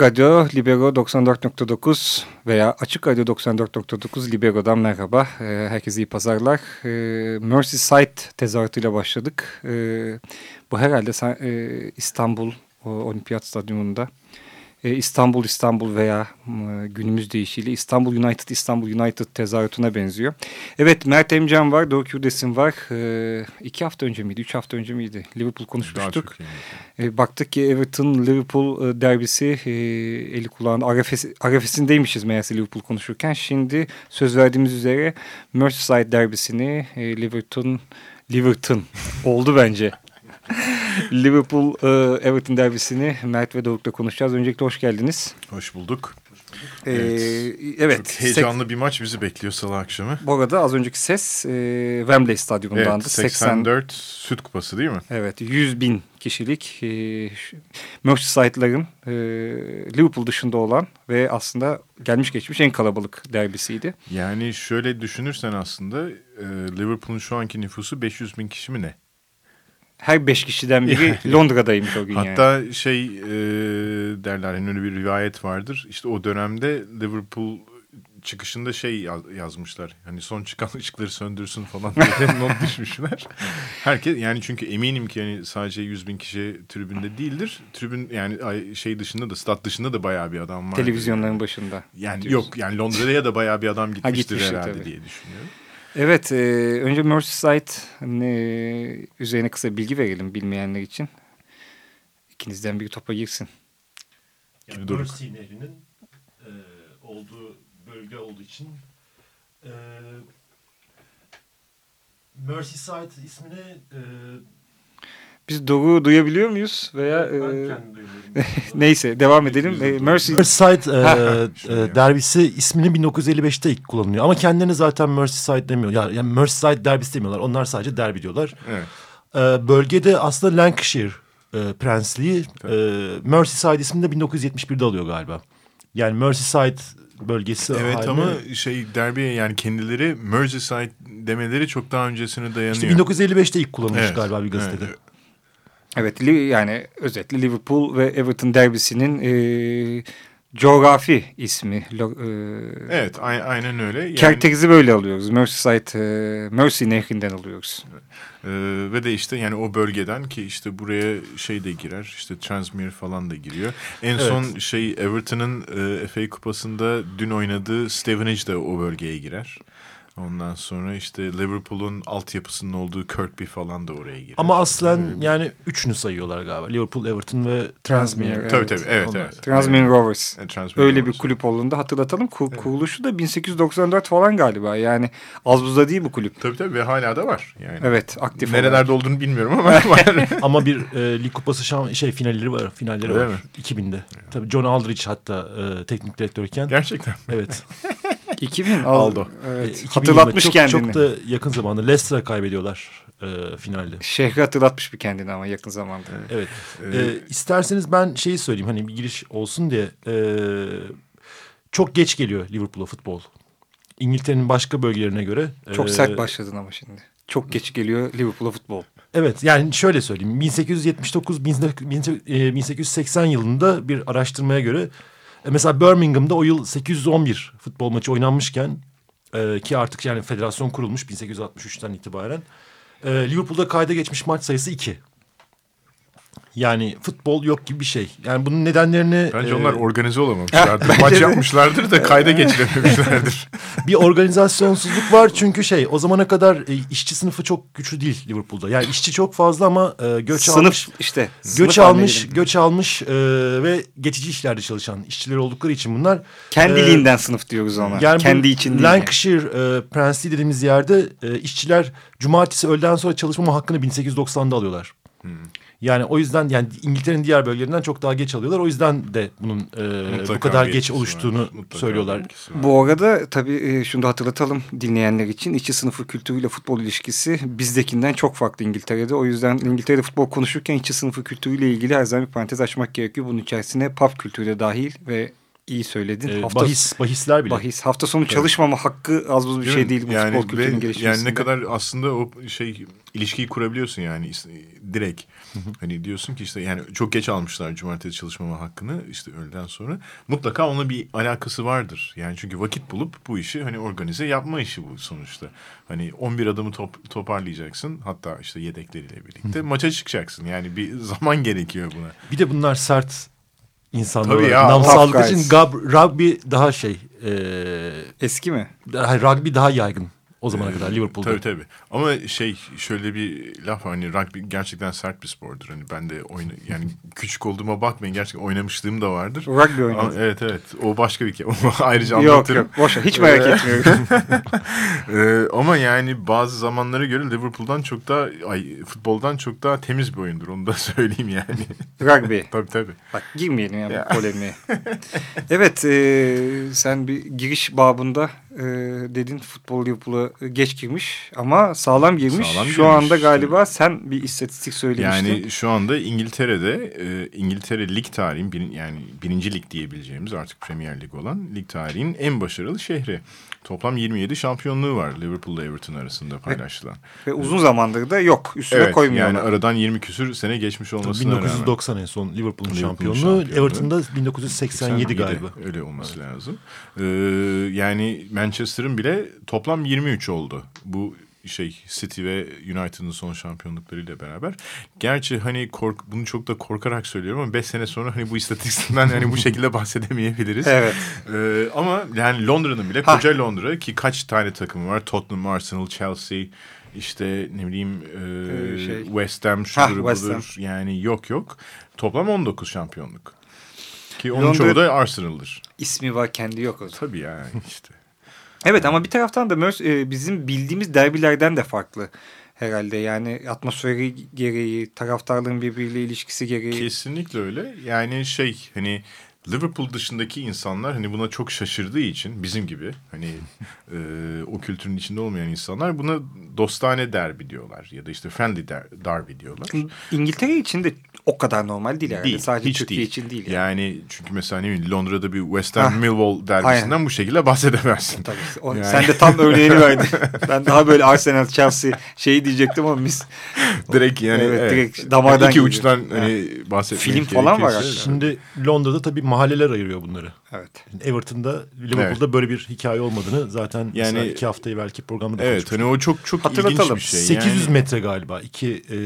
Açık Radyo Libero 94.9 veya Açık Radyo 94.9 Libero'dan merhaba. Ee, herkese iyi pazarlar. Ee, Merseyside tezahüratıyla başladık. Ee, bu herhalde e, İstanbul Olimpiyat Stadyumunda İstanbul İstanbul veya e, günümüz deyişiyle İstanbul United İstanbul United tezahüratına benziyor. Evet Mert Emcan var, Doruk Yurdesin var. E, iki hafta önce miydi, üç hafta önce miydi? Liverpool konuşmuştuk. E, baktık ki Everton Liverpool e, derbisi e, eli kulağında arefes, arefesindeymişiz meğerse Liverpool konuşurken. Şimdi söz verdiğimiz üzere Merseyside derbisini e, Liverpool Liverpool oldu bence. Liverpool e, Everton derbisini Mert ve Doruk'la konuşacağız. Öncelikle hoş geldiniz. Hoş bulduk. Ee, evet. evet. Çok heyecanlı bir maç bizi bekliyor salı akşamı. Bu arada az önceki ses e, Wembley Stadyumundandı. Evet, 84 80, Süt Kupası değil mi? Evet 100 bin kişilik e, Merseyside e, Liverpool dışında olan ve aslında gelmiş geçmiş en kalabalık derbisiydi. Yani şöyle düşünürsen aslında e, Liverpool'un şu anki nüfusu 500 bin kişi mi ne? Her beş kişiden biri Londra'daymış o gün Hatta yani. şey e, derler hani öyle bir rivayet vardır. İşte o dönemde Liverpool çıkışında şey yaz, yazmışlar. Hani son çıkan ışıkları söndürsün falan diye not düşmüşler. Herkes yani çünkü eminim ki yani sadece 100 bin kişi tribünde değildir. Tribün yani şey dışında da stat dışında da bayağı bir adam var. Televizyonların başında. Yani diyorsun. yok yani Londra'ya da bayağı bir adam gitmiştir, ha, gitmiştir herhalde tabii. diye düşünüyorum. Evet, e, önce Merseyside e, üzerine kısa bilgi verelim bilmeyenler için. İkinizden bir topa girsin. Yani Mersey Nehri'nin e, olduğu bölge olduğu için e, Merseyside ismini e, biz Doruk'u duyabiliyor muyuz? Veya e, neyse devam edelim. E, Mercy... Merseyside e, e, derbisi ismini 1955'te ilk kullanılıyor. Ama kendilerini zaten Merseyside demiyor. Yani, yani Merseyside derbisi demiyorlar. Onlar sadece derbi diyorlar. Evet. E, bölgede aslında Lancashire e, prensliği e, Merseyside ismini de 1971'de alıyor galiba. Yani Merseyside bölgesi Evet haline... ama şey derbi yani kendileri Merseyside demeleri çok daha öncesine dayanıyor. İşte 1955'te ilk kullanılmış evet. galiba bir gazetede. Evet. Evet yani özetle Liverpool ve Everton derbisinin e, coğrafi ismi. E, evet aynen öyle. Yani, Kertekiz'i böyle alıyoruz. Merseyside, e, Mersey nehrinden alıyoruz. Ee, ve de işte yani o bölgeden ki işte buraya şey de girer işte Transmere falan da giriyor. En evet. son şey Everton'ın e, FA kupasında dün oynadığı Stevenage de o bölgeye girer. Ondan sonra işte Liverpool'un altyapısının olduğu Kirkby falan da oraya giriyor. Ama aslen ee, yani üçünü sayıyorlar galiba. Liverpool, Everton ve Transmere. Evet. Tabii tabii evet. evet. Transmere Rovers. Evet, Transmere Öyle Rovers. bir kulüp olduğunda hatırlatalım. Kur, evet. Kuruluşu da 1894 falan galiba. Yani az buzda değil bu kulüp. Tabii tabii ve hala da var. Yani. Evet aktif Nerelerde olarak. olduğunu bilmiyorum ama var. ama bir e, lig kupası şan, şey finalleri var. Finalleri Öyle var. Mi? 2000'de. Evet. Tabii John Aldridge hatta e, teknik direktörken. Gerçekten. Evet. 2000 aldı. Evet. E, Hatırlatmış çok, kendini. Çok da yakın zamanda Leicester'a kaybediyorlar e, finalde. Şehri hatırlatmış bir kendini ama yakın zamanda. Evet. evet. E, isterseniz ben şeyi söyleyeyim hani bir giriş olsun diye. E, çok geç geliyor Liverpool'a futbol. İngiltere'nin başka bölgelerine göre. Çok e, sert başladın ama şimdi. Çok geç geliyor Liverpool'a futbol. Evet yani şöyle söyleyeyim 1879 1880 yılında bir araştırmaya göre e, mesela Birmingham'da o yıl 811 futbol maçı oynanmışken e, ki artık yani federasyon kurulmuş 1863'ten itibaren e, Liverpool'da kayda geçmiş maç sayısı 2. Yani futbol yok gibi bir şey. Yani bunun nedenlerini... Bence e, onlar organize olamamışlardır. Maç yapmışlardır da kayda geçirememişlerdir. bir organizasyonsuzluk var çünkü şey o zamana kadar e, işçi sınıfı çok güçlü değil Liverpool'da. Yani işçi çok fazla ama e, göç Sınıf almış. işte. Göç sınıf almış, gelin. göç almış e, ve geçici işlerde çalışan işçiler oldukları için bunlar. Kendiliğinden sınıf diyoruz ona. Yani Kendi için değil. yani. Lancashire e, Prensliği dediğimiz yerde e, işçiler cumartesi öğleden sonra çalışma hakkını 1890'da alıyorlar. Hmm. Yani o yüzden yani İngiltere'nin diğer bölgelerinden çok daha geç alıyorlar. O yüzden de bunun e, Mutlaka bu kadar geç var. oluştuğunu söylüyorlar. Bu arada tabii e, şunu da hatırlatalım dinleyenler için. İşçi sınıfı kültürüyle futbol ilişkisi bizdekinden çok farklı İngiltere'de. O yüzden İngiltere'de futbol konuşurken işçi sınıfı kültürüyle ilgili her zaman bir parantez açmak gerekiyor. Bunun içerisine pub kültürü de dahil ve iyi söyledin. E, hafta, bahis, bahisler bile. bahis. Hafta sonu çalışmama hakkı az buz bir şey değil bu yani futbol kültürünün gelişmesinde. Yani ne kadar aslında o şey ilişkiyi kurabiliyorsun yani direkt. Hani diyorsun ki işte yani çok geç almışlar cumartesi çalışmama hakkını işte öğleden sonra. Mutlaka onunla bir alakası vardır. Yani çünkü vakit bulup bu işi hani organize yapma işi bu sonuçta. Hani 11 adımı top, toparlayacaksın. Hatta işte yedekleriyle birlikte maça çıkacaksın. Yani bir zaman gerekiyor buna. Bir de bunlar sert insanlar. Tabii olarak ya, Nam sağladığı için gab, rugby daha şey e, Eski mi? daha- rugby daha yaygın o zamana kadar Liverpool'da. Tabii tabii. Ama şey şöyle bir laf var, hani rugby gerçekten sert bir spordur. Hani ben de oyna yani küçük olduğuma bakmayın gerçekten oynamışlığım da vardır. Rugby Ama, oynadı. evet evet o başka bir kere. Ayrıca Yok anlatırım. yok boş ver. Hiç merak etmiyorum. Ee, ama yani bazı zamanlara göre Liverpool'dan çok daha ay, futboldan çok daha temiz bir oyundur. Onu da söyleyeyim yani. Rugby. tabii tabii. Bak girmeyelim ya, bu polemiğe. evet e, sen bir giriş babında e, dedin futbol Liverpool'a geç girmiş ama sağlam girmiş. Sağlam Şu girmiş, anda galiba sen bir istatistik söylemiştin. Yani şu anda İngiltere'de e, İngiltere lig tarihin bir, yani birinci lig diyebileceğimiz artık Premier Lig olan lig tarihinin en başarılı şehri. Toplam 27 şampiyonluğu var Liverpool'la Everton arasında paylaşılan. Ve uzun zamandır da yok. Üstüne Evet koymuyorlar. yani aradan 20 küsür sene geçmiş olmasına rağmen. 1990 en son Liverpool'un Liverpool'un şampiyonluğu. şampiyonluğu. Everton'da 1987 galiba. Öyle olması lazım. Ee, yani Manchester'ın bile toplam 23 oldu. Bu şey City ve United'ın son şampiyonluklarıyla beraber. Gerçi hani kork bunu çok da korkarak söylüyorum ama 5 sene sonra hani bu istatistikten hani bu şekilde bahsedemeyebiliriz. Evet. Ee, ama yani Londra'nın bile koca Londra ki kaç tane takım var? Tottenham, Arsenal, Chelsea, işte ne bileyim e, Ee, şey. West Ham Ha, şudur West Ham. budur. Yani yok yok. Toplam 19 şampiyonluk. Ki onun Londra- çoğu da Arsenal'dır. İsmi var kendi yok o zaman. Tabii yani işte. Evet ama bir taraftan da Mörs, e, bizim bildiğimiz derbilerden de farklı herhalde. Yani atmosferi gereği, taraftarlığın birbiriyle ilişkisi gereği. Kesinlikle öyle. Yani şey hani Liverpool dışındaki insanlar hani buna çok şaşırdığı için bizim gibi hani e, o kültürün içinde olmayan insanlar buna dostane derbi diyorlar ya da işte friendly der, derby diyorlar. İngiltere için de o kadar normal değil herhalde. Değil, Sadece hiç Türkiye değil. için değil. Yani. Yani. çünkü mesela ne bileyim Londra'da bir West Ham Hah. Millwall derbisinden Aynen. bu şekilde bahsedemezsin. Tabii. O- Yani. Sen de tam örneğini verdin. ben daha böyle Arsenal, Chelsea şeyi diyecektim ama biz direkt yani Evet, evet, direkt damardan Yani iki geliyor. uçtan Ha. hani bahsetmek Film falan var gerekirse- Şimdi Londra'da tabii mahalleler ayırıyor bunları. evet. Everton'da, Liverpool'da böyle bir hikaye olmadığını zaten yani, Yani- iki hafta evvelki programda da Evet hani o çok çok ilginç bir şey. 800 yani, metre galiba. İki e,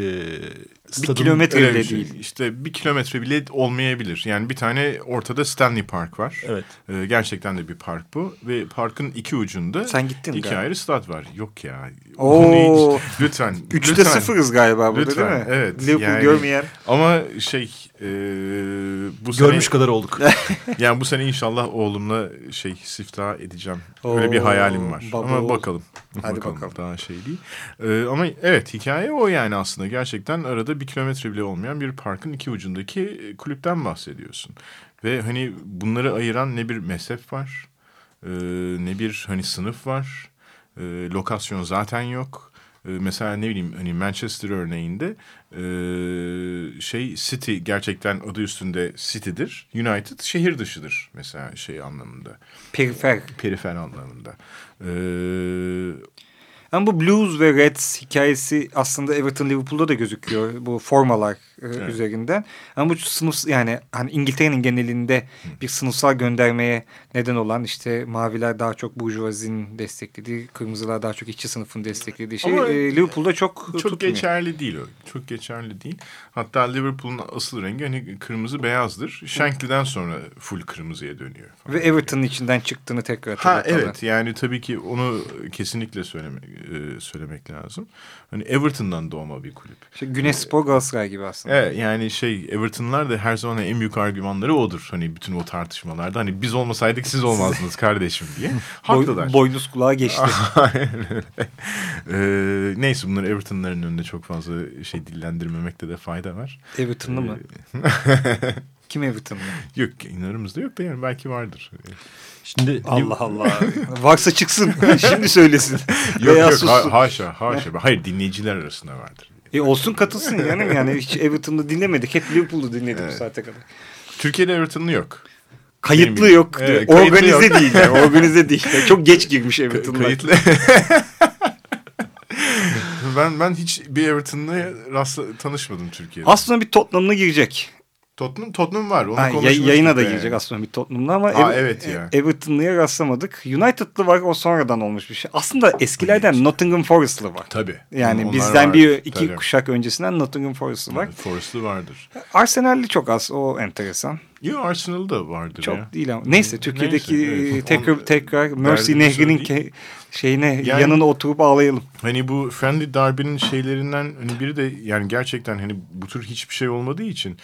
Bir stadın kilometre öyle bile bir şey. değil. İşte bir kilometre bile olmayabilir. Yani bir tane ortada Stanley Park var. Evet. Ee, gerçekten de bir park bu. Ve parkın iki ucunda Sen gittin iki galiba. ayrı stat var. Yok ya. Oo. Hiç- lütfen. Üçte lütfen. sıfırız galiba burada Lütfen, değil mi? evet. Liverpool Yani- görmeyen. Ama şey e, bu sene Görmüş kadar olduk. yani bu sene inşallah oğlumla şey siftah edeceğim. Oo, Öyle bir hayalim var. baba ama oğul. bakalım. Hadi bakalım. Daha şey değil. Ee, ama evet hikaye o yani aslında. Gerçekten arada bir kilometre bile olmayan bir parkın iki ucundaki kulüpten bahsediyorsun. Ve hani bunları ayıran ne bir mezhep var. e, ne bir hani sınıf var. e, lokasyon zaten yok. E, mesela ne bileyim hani Manchester örneğinde e, şey City gerçekten adı üstünde City'dir. United şehir dışıdır mesela şey anlamında. Perifer. Perifer anlamında. E, Ama bu Blues ve Reds hikayesi aslında Everton Liverpool'da da gözüküyor bu formalar e, üzerinden. Ama bu sınıf yani hani İngiltere'nin genelinde bir sınıfsal göndermeye neden olan işte maviler daha çok burjuvazinin desteklediği, kırmızılar daha çok işçi sınıfın desteklediği şey Ama e, Liverpool'da çok çok tutmuyor. geçerli değil o. çok geçerli değil. Hatta Liverpool'un asıl rengi hani kırmızı beyazdır. Shankly'den sonra full kırmızıya dönüyor. Ve Everton'ın içinden çıktığını tekrar Ha hatırlatalım. evet yani tabii ki onu kesinlikle söyleme, e, söylemek lazım. Hani Everton'dan doğma bir kulüp. İşte Güneş Spor Galatasaray gibi aslında. Evet yani şey Everton'lar da her zaman en büyük argümanları odur. Hani bütün o tartışmalarda hani biz olmasaydık siz olmazdınız kardeşim diye. Haklılar. Boy, boynuz kulağa geçti. Ee, neyse bunları Everton'ların önünde çok fazla şey dillendirmemekte de fayda var. Everton'lı mı? Kim Everton'lı? Yok aramızda yok da yani belki vardır. Şimdi Allah Allah. Varsa çıksın. Şimdi söylesin. Yok Veya yok sussun. ha, haşa haşa. Hayır dinleyiciler arasında vardır. E olsun katılsın canım yani hiç Everton'da dinlemedik. Hep Liverpool'u dinledik Evet. bu saate kadar. Türkiye'de Everton'lı yok. Kayıtlı Benim- yok. Evet, kayıtlı organize yok. değil. Yani, organize değil. Yani çok geç girmiş Everton'lar. Kayıtlı. ben ben hiç bir Everton'la rastla tanışmadım Türkiye'de. Aslında bir Tottenham'la girecek. Tottenham Tottenham var. Onu konuşmuştuk yayına da yani. girecek aslında bir Tottenham'la ama Aa, Ev- evet ya. E- Everton'lıya rastlamadık. United'lı var o sonradan olmuş bir şey. Aslında eskilerden Nottingham Forest'lı var. Tabii. Yani Onlar bizden var. bir iki Tabii. kuşak öncesinden Nottingham Forest'lı var. Forest'lı vardır. Arsenal'li çok az o enteresan. Yok Arsenal'da vardır Çok ya. değil ama. Neyse Türkiye'deki Neyse, evet. e, tekrar tekrar Mercy derdini Nehri'nin ke- şeyine Yani- yanına oturup ağlayalım. Hani bu Friendly Derby'nin şeylerinden hani biri de yani gerçekten hani bu tür hiçbir şey olmadığı için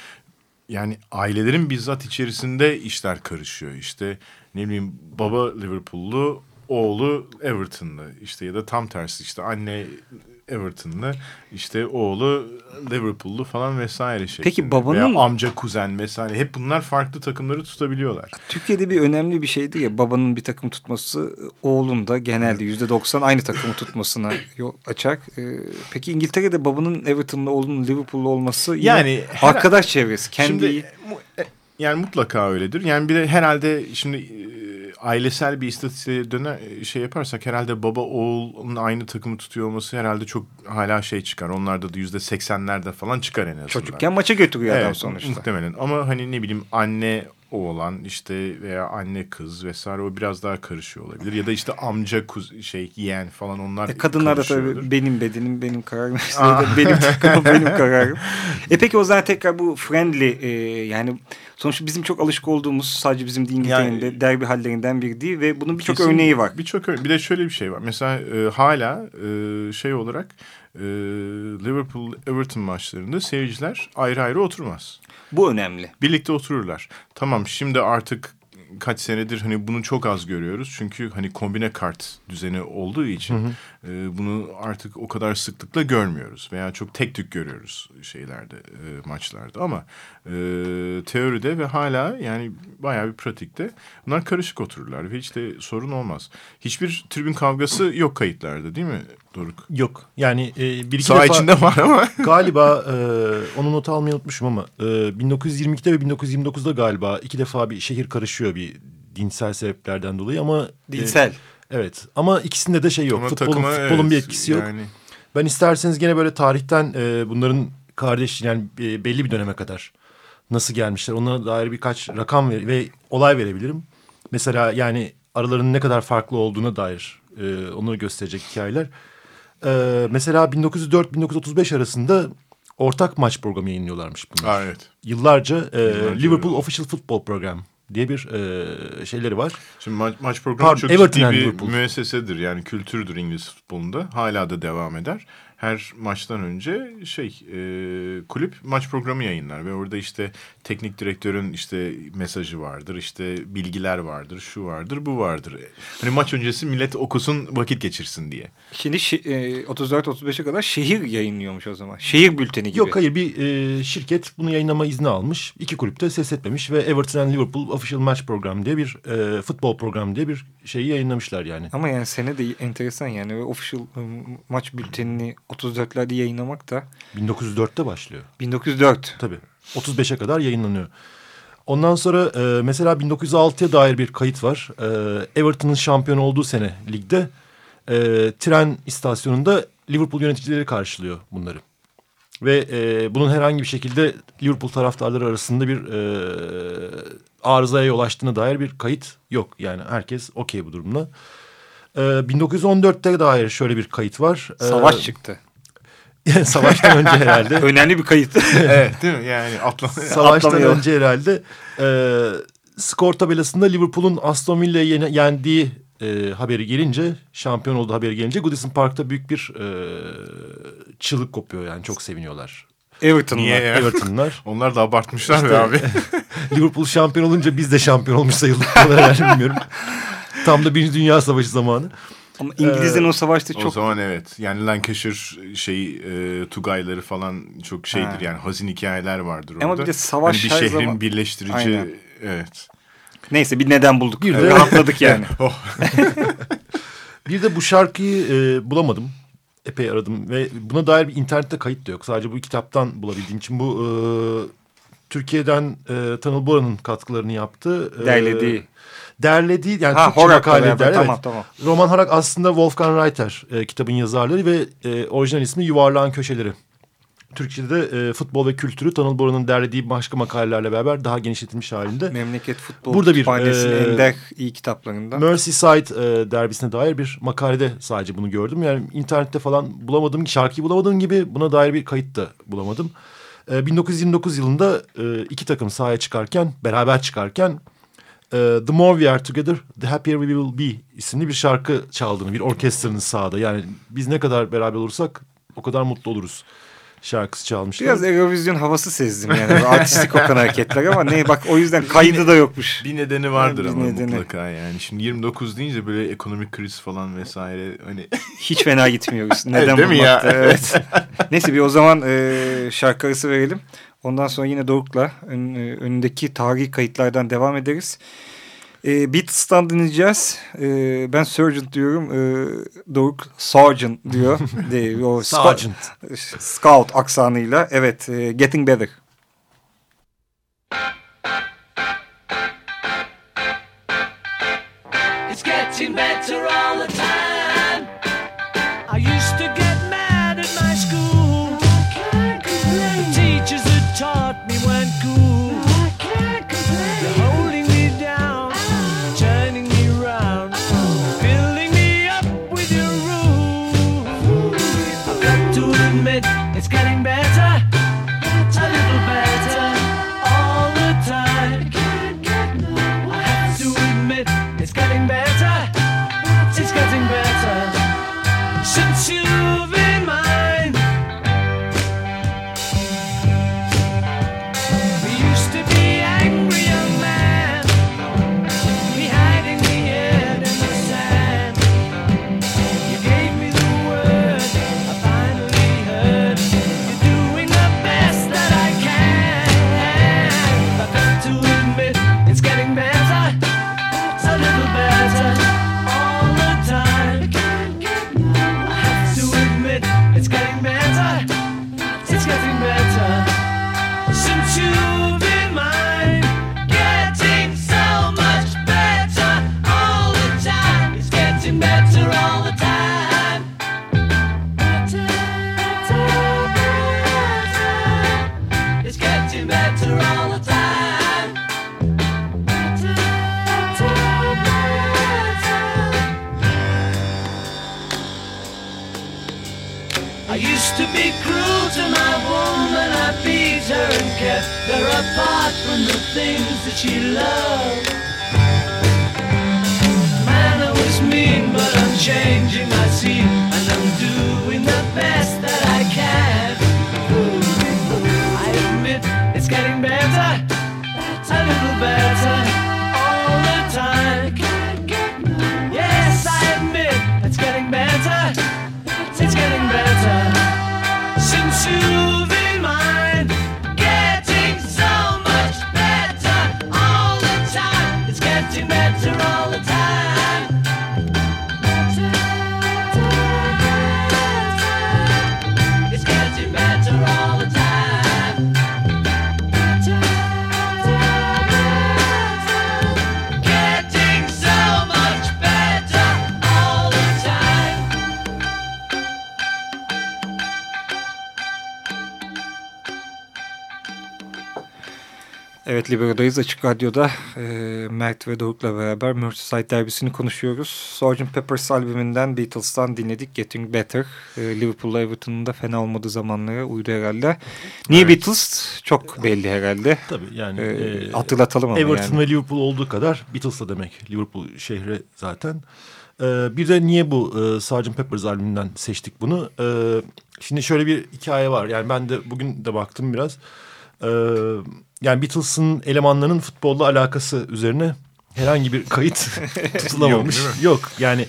yani ailelerin bizzat içerisinde işler karışıyor. İşte ne bileyim baba Liverpool'lu, oğlu Everton'lı işte ya da tam tersi işte anne Everton'lı işte oğlu Liverpool'lu falan vesaire şeklinde. Peki babanın- Veya amca kuzen vesaire hep bunlar farklı takımları tutabiliyorlar. Türkiye'de bir önemli bir şeydi ya babanın bir takım tutması oğlun da genelde yüzde doksan aynı takımı tutmasına yol açar. Ee, peki İngiltere'de babanın Everton'lı oğlunun Liverpool'lu olması Yani her- arkadaş çevresi kendi Şimdi e, yani mutlaka öyledir. Yani bir de herhalde şimdi e, ailesel bir istatistiğe döner e, şey yaparsak herhalde baba oğulun aynı takımı tutuyor olması herhalde çok hala şey çıkar. Onlarda da yüzde seksenlerde falan çıkar en azından. çocukken maça götürüyor adam Evet, sonuçta. Muhtemelen ama hani ne bileyim anne oğlan işte veya anne kız vesaire o biraz daha karışıyor olabilir. Ya da işte amca kuz şey yeğen falan onlar E, kadınlar da tabii benim bedenim benim kararım. Benim takımım benim kararım. E peki o zaman tekrar bu friendly e, yani sonuçta bizim çok alışık olduğumuz sadece bizim değil İngiltere'nin de Yani- derbi hallerinden biri değil ve bunun birçok örneği var. Birçok örneği. Bir de şöyle bir şey var. Mesela e, hala e, şey olarak e, Liverpool Everton maçlarında seyirciler ayrı ayrı oturmaz. Bu önemli. Birlikte otururlar. Tamam şimdi artık kaç senedir hani bunu çok az görüyoruz. Çünkü hani kombine kart düzeni olduğu için e, bunu artık o kadar sıklıkla görmüyoruz. Veya çok tek tük görüyoruz şeylerde e, maçlarda ama e, teoride ve hala yani bayağı bir pratikte bunlar karışık otururlar ve hiç de sorun olmaz. Hiçbir tribün kavgası yok kayıtlarda değil mi Doruk? yok yani e, bir iki Sağ defa içinde var ama. galiba e, onu not almayı unutmuşum ama e, 1922'de ve 1929'da galiba iki defa bir şehir karışıyor bir dinsel sebeplerden dolayı ama e, Dinsel. evet ama ikisinde de şey yok. Ama Futbolun, takıma, futbolun evet, bir etkisi yok. Yani Ben isterseniz gene böyle tarihten e, bunların kardeş yani e, belli bir döneme kadar nasıl gelmişler onlara dair birkaç rakam ver- ve olay verebilirim. Mesela yani aralarının ne kadar farklı olduğuna dair e, onları gösterecek hikayeler. E, mesela 1904-1935 arasında ortak maç programı yayınlıyorlarmış bunlar. Aa, evet. Yıllarca, e, Yıllarca Liverpool öyle. Official Football Program diye bir e, şeyleri var. Şimdi maç, maç programı Pardon, çok Everton ciddi bir Liverpool. müessesedir. Yani kültürdür İngiliz futbolunda. Hala da devam eder. Her maçtan önce şey e, kulüp maç programı yayınlar ve orada işte teknik direktörün işte mesajı vardır, işte bilgiler vardır, şu vardır, bu vardır. Hani maç öncesi millet okusun, vakit geçirsin diye. Şimdi şi- e, 34-35'e kadar şehir yayınlıyormuş o zaman. Şehir bülteni gibi. Yok hayır bir e, şirket bunu yayınlama izni almış. İki kulüp de ses etmemiş ve Everton and Liverpool Official Match Program diye bir e, futbol programı diye bir şeyi yayınlamışlar yani. Ama yani sene de enteresan yani. Ve official e, maç bültenini 34'lerde yayınlamak da 1904'te başlıyor. 1904. Tabii. 35'e kadar yayınlanıyor. Ondan sonra e, mesela 1906'ya dair bir kayıt var. E, Everton'ın şampiyon olduğu sene ligde e, tren istasyonunda Liverpool yöneticileri karşılıyor bunları. Ve e, bunun herhangi bir şekilde Liverpool taraftarları arasında bir e, arızaya yol açtığına dair bir kayıt yok. Yani herkes okey bu durumda. E, 1914'te dair şöyle bir kayıt var. E, Savaş çıktı. savaştan önce herhalde. Önemli bir kayıt. evet değil mi? Yani atla Savaştan Atlamayalım. önce herhalde e, skor tabelasında Liverpool'un Aston Villa'yı yendiği e, haberi gelince, şampiyon olduğu haberi gelince Goodison Park'ta büyük bir e, çığlık kopuyor yani çok seviniyorlar. Everton'lar. Everton'lar. Onlar da abartmışlar İşte- be abi. Liverpool şampiyon olunca biz de şampiyon olmuş sayıldık. herhalde bilmiyorum. Tam da Birinci Dünya Savaşı zamanı. Ama İngilizlerin Ee, o savaşta O çok zaman evet. Yani Lancashire şey e, Tugayları falan çok şeydir Ha. yani hazin hikayeler vardır orada. Ama bir de savaş hani bir her şehrin zaman- birleştirici Aynen. evet. neyse bir neden bulduk. Bir de- Rahatladık yani. Oh. Bir de bu şarkıyı e, bulamadım. Epey aradım ve buna dair bir internette kayıt da yok. Sadece bu kitaptan bulabildiğim için bu e, Türkiye'den e, Tanıl Bora'nın katkılarını yaptı. E, Derlediği. Yani Ha Türkçe Horak'la makale beraber der. tamam evet. tamam. Roman Harak aslında Wolfgang Reiter e, kitabın yazarları ve e, orijinal ismi Yuvarlağın Köşeleri. Türkçe'de de e, futbol ve kültürü Tanıl Bora'nın derlediği başka makalelerle beraber daha genişletilmiş halinde. Memleket Futbol Burada bir, e, ender iyi kitaplarından. Merseyside e, derbisine dair bir makalede sadece bunu gördüm. Yani internette falan bulamadım, şarkıyı bulamadığım gibi buna dair bir kayıt da bulamadım. E, 1929 yılında e, iki takım sahaya çıkarken, beraber çıkarken e, The More We Are Together, The Happier We Will Be isimli bir şarkı çaldığını, bir orkestranın sahada. Yani biz ne kadar beraber olursak o kadar mutlu oluruz şarkısı çalmışlar. Biraz Eurovision havası sezdim yani. Artistik okan hareketler ama ne bak o yüzden kaydı da yokmuş. Bir nedeni vardır Bir ama nedeni. mutlaka yani. Şimdi 29 deyince böyle ekonomik kriz falan vesaire hani Hiç fena gitmiyoruz. Neden değil mi ya? Evet. Neyse bir o zaman e, şarkı arası verelim. Ondan sonra yine Doruk'la ön, e, önündeki tarihi kayıtlardan devam ederiz. E, Beatles'tan dinleyeceğiz. E, ben Sergeant diyorum. E, Doruk Sergeant diyor. De, o scout- Sergeant. Scout aksanıyla. Evet. e, Getting Better. It's getting better all the time. 深情。Evet Libero'dayız Açık Radyo'da e, Mert ve Doruk'la beraber Merseyside derbisini konuşuyoruz. Sgt. Pepper's albümünden Beatles'tan dinledik Getting Better. E, Liverpool'la Everton'un da fena olmadığı zamanlara uydu herhalde. Niye Evet. Beatles? Çok belli herhalde. Tabii yani E, e, hatırlatalım ama Everton yani. ve Liverpool olduğu kadar Beatles da demek. Liverpool şehri zaten. Ee, bir de niye bu e, Sgt. Pepper's albümünden seçtik bunu? Ee, şimdi şöyle bir hikaye var. Yani ben de bugün de baktım biraz. Ee, yani Beatles'ın elemanlarının futbolla alakası üzerine herhangi bir kayıt tutulamamış. Yok, yani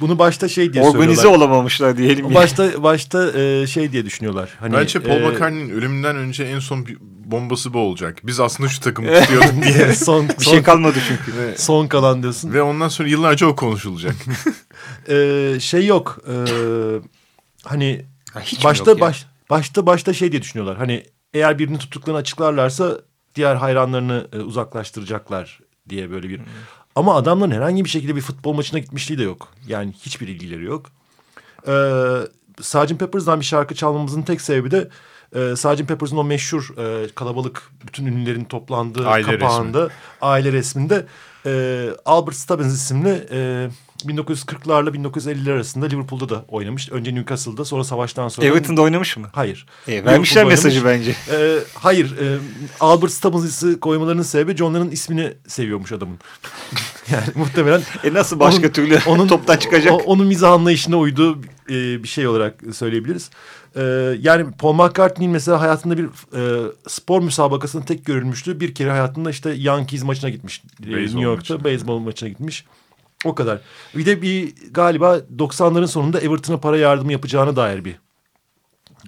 bunu başta şey diye Organize söylüyorlar. olamamışlar diyelim. ya. Başta başta e, şey diye düşünüyorlar. Hani, Bence Paul e, McCartney'nin ölümünden önce en son bir bombası bu olacak. Biz aslında şu takımı tutuyorduk diye. son, Bir son, şey kalmadı çünkü. son kalan diyorsun. Ve ondan sonra yıllarca o konuşulacak. Ee, şey yok. e, hani Ha, hiç başta yok yani? baş başta başta şey diye düşünüyorlar. Hani eğer birini tuttuklarını açıklarlarsa diğer hayranlarını e, uzaklaştıracaklar diye böyle bir. Ama adamların herhangi bir şekilde bir futbol maçına gitmişliği de yok. Yani hiçbir ilgileri yok. Ee, Sgt. Peppers'dan bir şarkı çalmamızın tek sebebi de e, Sgt. Peppers'ın o meşhur e, kalabalık bütün ünlülerin toplandığı Aile kapağında aile resminde e, Albert Stubbins isimli e, 1940'larla 1950'ler arasında Liverpool'da da oynamış. Önce Newcastle'da sonra savaştan sonra. Everton'da oynamış mı? Hayır. E, vermişler mesajı oynamış. bence. E, hayır. E, Albert Stubbins'i koymalarının sebebi John ismini seviyormuş adamın. yani muhtemelen E nasıl başka Onun- türlü onun toptan çıkacak? o- onun mizah anlayışına uyduğu e, bir şey olarak söyleyebiliriz. E, yani Paul McCartney'in mesela hayatında bir e, spor müsabakasının tek görülmüştü. Bir kere hayatında işte Yankees maçına gitmiş. E, Beyzbol New York'ta maçına. beyzbol maçına gitmiş. O kadar. Bir de bir galiba 90'ların sonunda Everton'a para yardımı yapacağına dair bir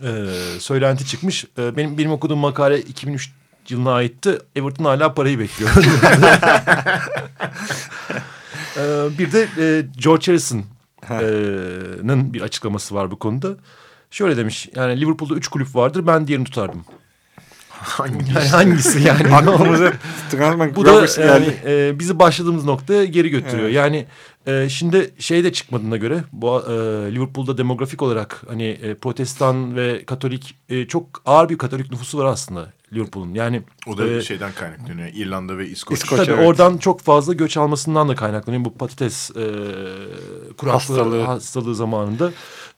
e, söylenti çıkmış. E, benim benim okuduğum makale 2003 yılına aitti. Everton hala parayı bekliyor. E, bir de e, George Harrison'ın bir açıklaması var bu konuda. Şöyle demiş yani Liverpool'da üç kulüp vardır ben diğerini tutardım. Hangi? Yani hangisi yani? Aklımıza Bu da yani geldi. e, bizi başladığımız noktaya geri götürüyor. Evet. Yani e, şimdi şey de çıkmadığına göre bu e, Liverpool'da demografik olarak hani e, Protestan ve Katolik e, çok ağır bir Katolik nüfusu var aslında Liverpool'un. Yani O da e, şeyden kaynaklanıyor. İrlanda ve İskoç. İskoç. Tabii evet. oradan çok fazla göç almasından da kaynaklanıyor bu patates e, kuraklığı Hastalığı. hastalığı, zamanında.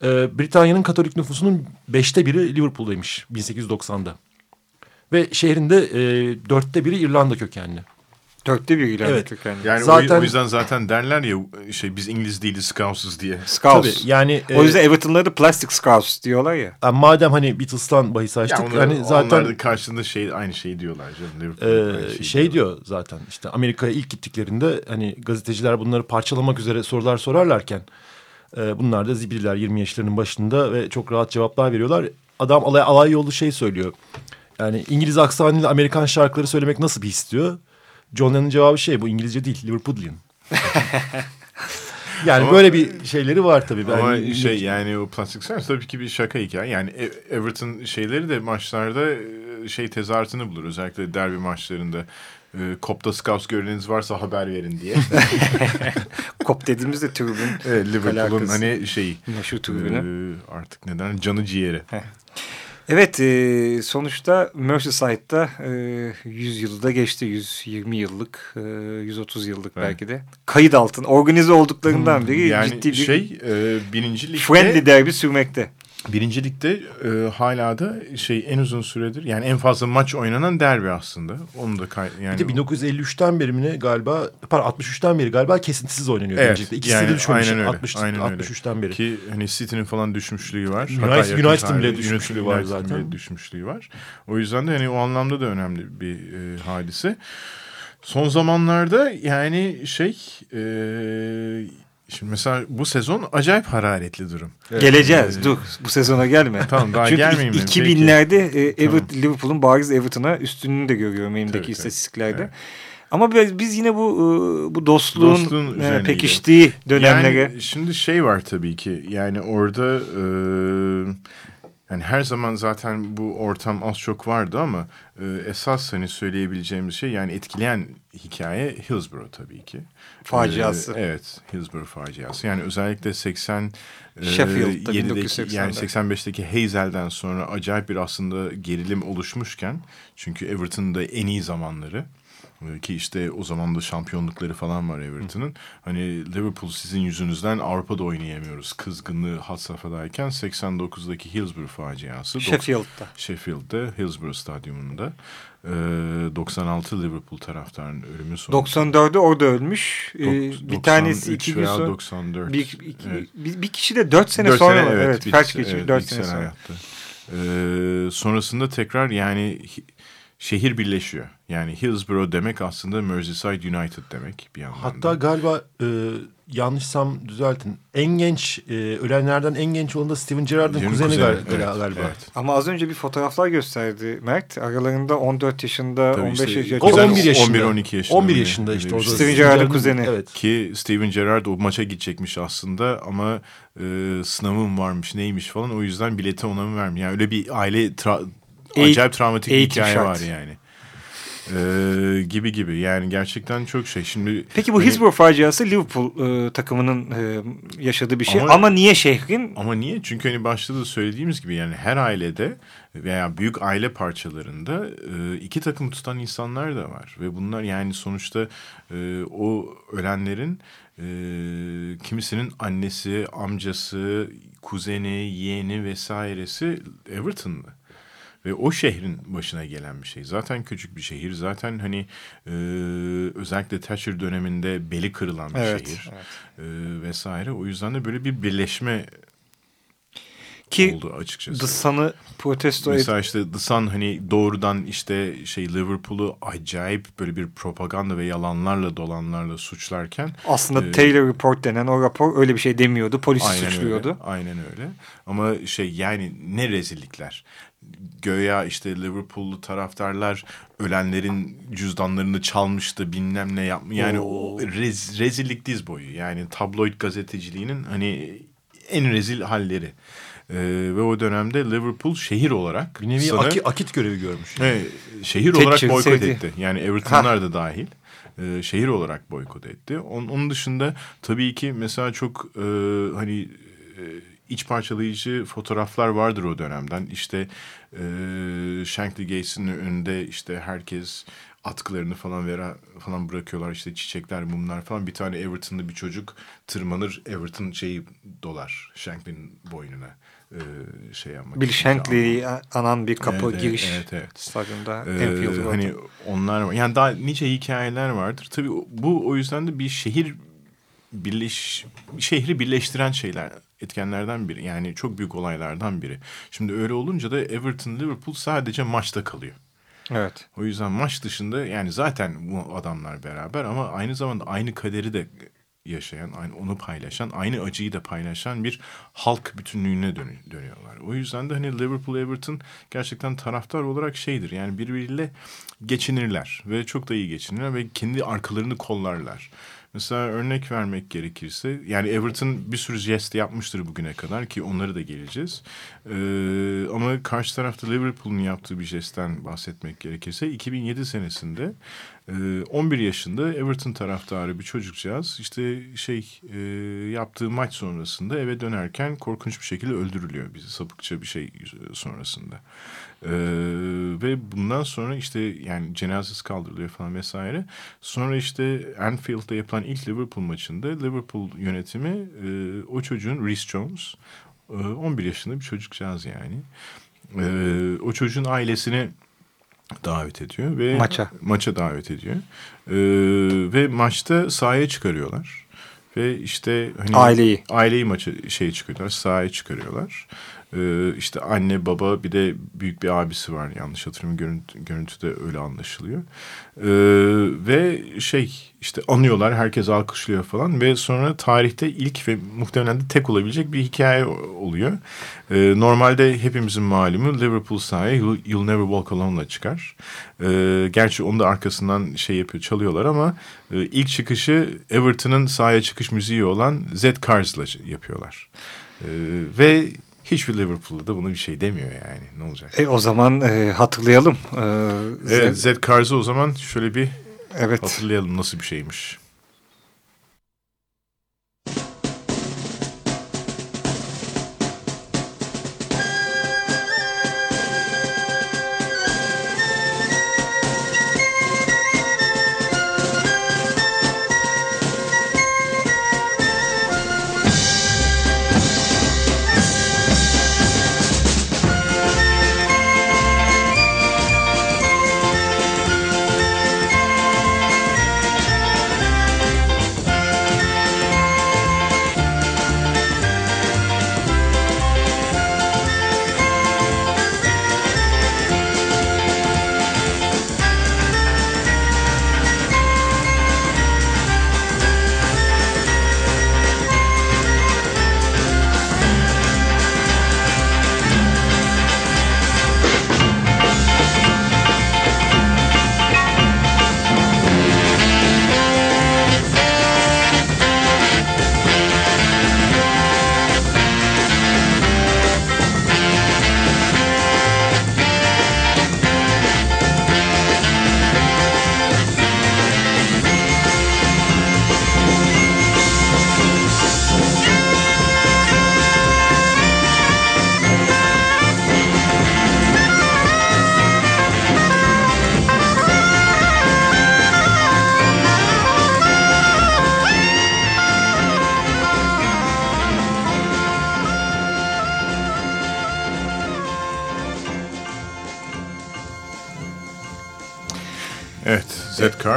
E, Britanya'nın Katolik nüfusunun beşte biri Liverpool'daymış 1890'da. Ve şehrinde e, dörtte biri İrlanda kökenli. Dörtte bir ilan Evet. kökenli. Yani Zaten- o, yüzden zaten derler ya şey biz İngiliz değiliz Scouses'ız diye. Scouse. Tabii yani e, O yüzden Everton'ları da plastic Scouse diyorlar ya. yani madem hani Beatles'tan bahis açtık onlar, hani zaten onlar da karşında şey aynı şeyi diyorlar canım. Şeyi şey diyorlar. diyor zaten işte Amerika'ya ilk gittiklerinde hani gazeteciler bunları parçalamak üzere sorular sorarlarken e, bunlar da zibiller 20 yaşlarının başında ve çok rahat cevaplar veriyorlar. Adam alay, alay yolu şey söylüyor. Yani İngiliz aksanıyla Amerikan şarkıları söylemek nasıl bir his diyor. John Lennon'ın cevabı şey bu İngilizce değil Liverpoolian. yani Ama- böyle bir şeyleri var tabii. Ama Yani- şey yani o plastik Science tabii ki bir şaka hikaye. Yani E- Everton şeyleri de maçlarda e, şey tezahüratını bulur. Özellikle derbi maçlarında. E, Kopta Scouts göreniniz varsa haber verin diye. Kop dediğimizde tribün. evet, Liverpool'un hani şey Meşhur tribünü. e, artık neden canı ciğeri. Evet e, sonuçta Merseyside'da e, 100 yılı da geçti. 120 yıllık, e, 130 yıllık Evet. belki de. Kayıt altın. Organize olduklarından biri Yani ciddi bir şey e, birinci ligde friendly derbi sürmekte. Birinci ligde e, hala da şey en uzun süredir yani en fazla maç oynanan derbi aslında. Onu da kay, yani Bir de 1953'ten beri mi galiba, pardon 63'ten beri galiba kesintisiz oynanıyor. Evet, birincilikte. İkisi yani de düşmemiş. aynen öyle, 60, aynen öyle. 63'ten beri. Ki hani City'nin falan düşmüşlüğü var. United- United'ın bile düşmüşlüğü var United'ın zaten. bile düşmüşlüğü var. O yüzden de hani o anlamda da önemli bir e, hadise. Son zamanlarda yani şey e, şimdi mesela bu sezon acayip hararetli durum. Geleceğiz. Dur bu sezona gelme. Tamam daha Çünkü gelmeyeyim. ben. 2000'lerde e, Everton, Liverpool'un bariz Everton'a üstünlüğünü de görüyorum elimdeki Tabii, tabii. istatistiklerde. Evet. Ama biz, biz yine bu e, bu dostluğun, Dostluğun e, pekiştiği dönemlere Yani şimdi şey var tabii ki yani orada e, yani her zaman zaten bu ortam az çok vardı ama e, esas hani söyleyebileceğimiz şey yani etkileyen hikaye Hillsborough tabii ki. Faciası. E, evet Hillsborough faciası. Yani özellikle 80 e, Sheffield'da, 7'deki, 1980'de. yani 85'teki Hazel'den sonra acayip bir aslında gerilim oluşmuşken çünkü Everton'ın da en iyi zamanları ki işte o zaman da şampiyonlukları falan var Everton'ın. Hani Liverpool sizin yüzünüzden Avrupa'da oynayamıyoruz kızgınlığı had safhadayken 89'daki Hillsborough faciası. Sheffield'da. Sheffield'da Hillsborough Stadyumunda e, 96 Liverpool taraftarının ölümü sonucu. 94'de orada ölmüş. Ee, Dok- bir tanesi 93 iki gün sonra. 94. Bir, iki- Evet. bir, bir kişi de 4 sene Dört sonra. sene, evet, bir- felç geçirmiş evet, 4 ilk sene sonra. hayatta. Ee, sonrasında tekrar yani şehir birleşiyor. Yani Hillsborough demek aslında Merseyside United demek bir yandan Hatta da. galiba e, yanlışsam düzeltin. En genç e, ölenlerden en genç olan da Steven Gerrard'ın kuzeni, kuzeni, gal- evet, galiba. evet. Ama az önce bir fotoğraflar gösterdi Mert. Aralarında 14 yaşında, Tabii 15 işte yaşında. O güzel 11 yaşında. 11-12 yaşında. 11 öyle- yaşında işte. bir O da şey. Steven Gerrard'ın kuzeni. Evet. Ki Steven Gerrard o maça gidecekmiş aslında ama e, sınavım varmış neymiş falan o yüzden bileti ona mı vermiyor? Yani öyle bir aile tra- Eğit- acayip travmatik bir hikaye şart. var yani. E, gibi gibi yani gerçekten çok şey. Şimdi Peki bu hani- Hillsborough faciası Liverpool e, takımının e, yaşadığı bir şey. Ama, Ama- niye şehrin? Ama niye? Çünkü hani başta da söylediğimiz gibi yani her ailede veya büyük aile parçalarında e, iki takım tutan insanlar da var. Ve bunlar yani sonuçta e, o ölenlerin e, kimisinin annesi, amcası, kuzeni, yeğeni vesairesi Everton'lı. Ve o şehrin başına gelen bir şey. Zaten küçük bir şehir. Zaten hani e, özellikle Thatcher döneminde beli kırılan bir Evet, şehir. evet. E, vesaire. O yüzden de böyle bir birleşme Ki oldu açıkçası. The Sun'ı protesto. Mesela işte The Sun hani doğrudan işte şey Liverpool'u acayip böyle bir propaganda ve yalanlarla dolanlarla suçlarken Aslında e, Taylor Report denen o rapor öyle bir şey demiyordu. Polisi aynen suçluyordu. öyle, aynen öyle. Ama şey yani ne rezillikler. Göya işte Liverpool'lu taraftarlar ölenlerin cüzdanlarını çalmıştı bilmem ne yapmış. Yani o rez, rezillik diz boyu. Yani tabloid gazeteciliğinin hani en rezil halleri. Ee, ve o dönemde Liverpool şehir olarak Bir nevi sana- aki- akit görevi görmüş. Evet, şehir Thatcher olarak boykot sevdi. etti. Yani Everton'lar da dahil. Ee, şehir olarak boykot etti. Onun, onun dışında tabii ki mesela çok e, hani e, iç parçalayıcı fotoğraflar vardır o dönemden. İşte e, Shankly Gates'in önünde işte herkes atkılarını falan vera falan bırakıyorlar işte çiçekler mumlar falan bir tane Everton'lı bir çocuk tırmanır Everton şeyi dolar Shankly'nin boynuna e, şey yapmak Bill. Shankly'yi anan bir kapı Evet, giriş evet, evet. stadyumda. Ee, hani onlar var. Yani daha nice hikayeler vardır. Tabii bu o yüzden de bir şehir birleş şehri birleştiren şeyler etkenlerden biri. Yani çok büyük olaylardan biri. Şimdi öyle olunca da Everton Liverpool sadece maçta kalıyor. Evet. O yüzden maç dışında yani zaten bu adamlar beraber ama aynı zamanda aynı kaderi de yaşayan, aynı onu paylaşan, aynı acıyı da paylaşan bir halk bütünlüğüne dönü- dönüyorlar. O yüzden de hani Liverpool Everton gerçekten taraftar olarak şeydir. Yani birbiriyle geçinirler ve çok da iyi geçinirler ve kendi arkalarını kollarlar. Mesela örnek vermek gerekirse yani Everton bir sürü jest yapmıştır bugüne kadar ki onları da geleceğiz. Ee, ama karşı tarafta Liverpool'un yaptığı bir jestten bahsetmek gerekirse 2007 senesinde 11 yaşında Everton taraftarı bir çocukcağız işte şey e, yaptığı maç sonrasında eve dönerken korkunç bir şekilde öldürülüyor bizi sapıkça bir şey sonrasında. Ee, ve bundan sonra işte yani cenazesi kaldırılıyor falan vesaire. Sonra işte Anfield'da yapılan ilk Liverpool maçında Liverpool yönetimi e, o çocuğun Reece Jones e, 11 yaşında bir çocukcağız yani. E, o çocuğun ailesini davet ediyor ve Maça. maça davet ediyor. E, ve maçta sahaya çıkarıyorlar. Ve işte hani Aileyi. aileyi maçı şeye çıkarıyorlar, sahaya çıkarıyorlar. Ee, işte anne baba bir de büyük bir abisi var yanlış hatırlamıyorum görüntü, görüntüde öyle anlaşılıyor. Ee, ve şey işte anıyorlar herkes alkışlıyor falan ve sonra tarihte ilk ve muhtemelen de tek olabilecek bir hikaye oluyor. Ee, normalde hepimizin malumu Liverpool sahaya You'll, You'll Never Walk Alone'la çıkar. Ee, gerçi onu da arkasından şey yapıyor çalıyorlar ama e, ilk çıkışı Everton'ın sahaya çıkış müziği olan Zed Cars'la yapıyorlar. Ee, ve hiçbir Liverpool'da da buna bir şey demiyor yani. Ne olacak? E, o zaman e, hatırlayalım. E, Evet, Z- Zed Cars'ı o zaman şöyle bir evet. hatırlayalım nasıl bir şeymiş.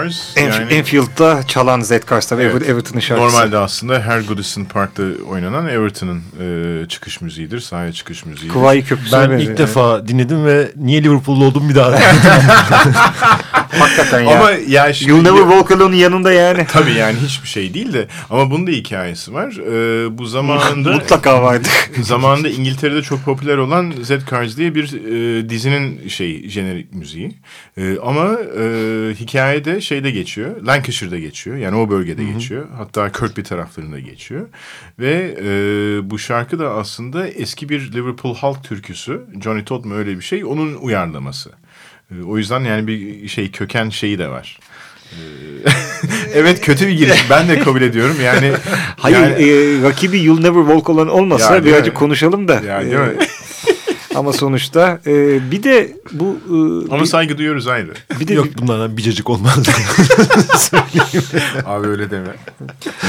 Cars. En- yani Enfield'da çalan Z Cars tabii Evet. Ever- Everton'ın şarkısı. normalde aslında her Goodison Park'ta oynanan Everton'ın e, çıkış müziğidir. Sahaya çıkış müziğidir. Kuvayi Köprüsü'ne Ben ilk defa dinledim ve niye Liverpool'lu oldum bir daha. Hakikaten ya. Ama ya şimdi... You'll Never Walk Alone'un yanında yani. Tabii yani hiçbir şey değil de ama bunun da hikayesi var. Ee, bu zamanında Mutlaka vardı. zamanında İngiltere'de çok popüler olan Zed Cars diye bir e, dizinin şey jenerik müziği. E, ama e, hikayede şeyde geçiyor. Lancashire'da geçiyor. Yani o bölgede geçiyor. Hatta Kirkby taraflarında geçiyor. Ve e, bu şarkı da aslında eski bir Liverpool halk türküsü. Johnny Todd mu öyle bir şey. Onun uyarlaması. E, o yüzden yani bir şey köken şeyi de var. E, evet kötü bir giriş. Ben de kabul ediyorum. Yani Hayır yani- e, rakibi You'll Never Walk Alone olmasa Ya, değil birazcık konuşalım da. yani değil mi? ama sonuçta e, bir de bu e, Ama bir, saygı duyuyoruz ayrı. bir de Yok bunlardan bir cacık olmaz. Abi öyle deme.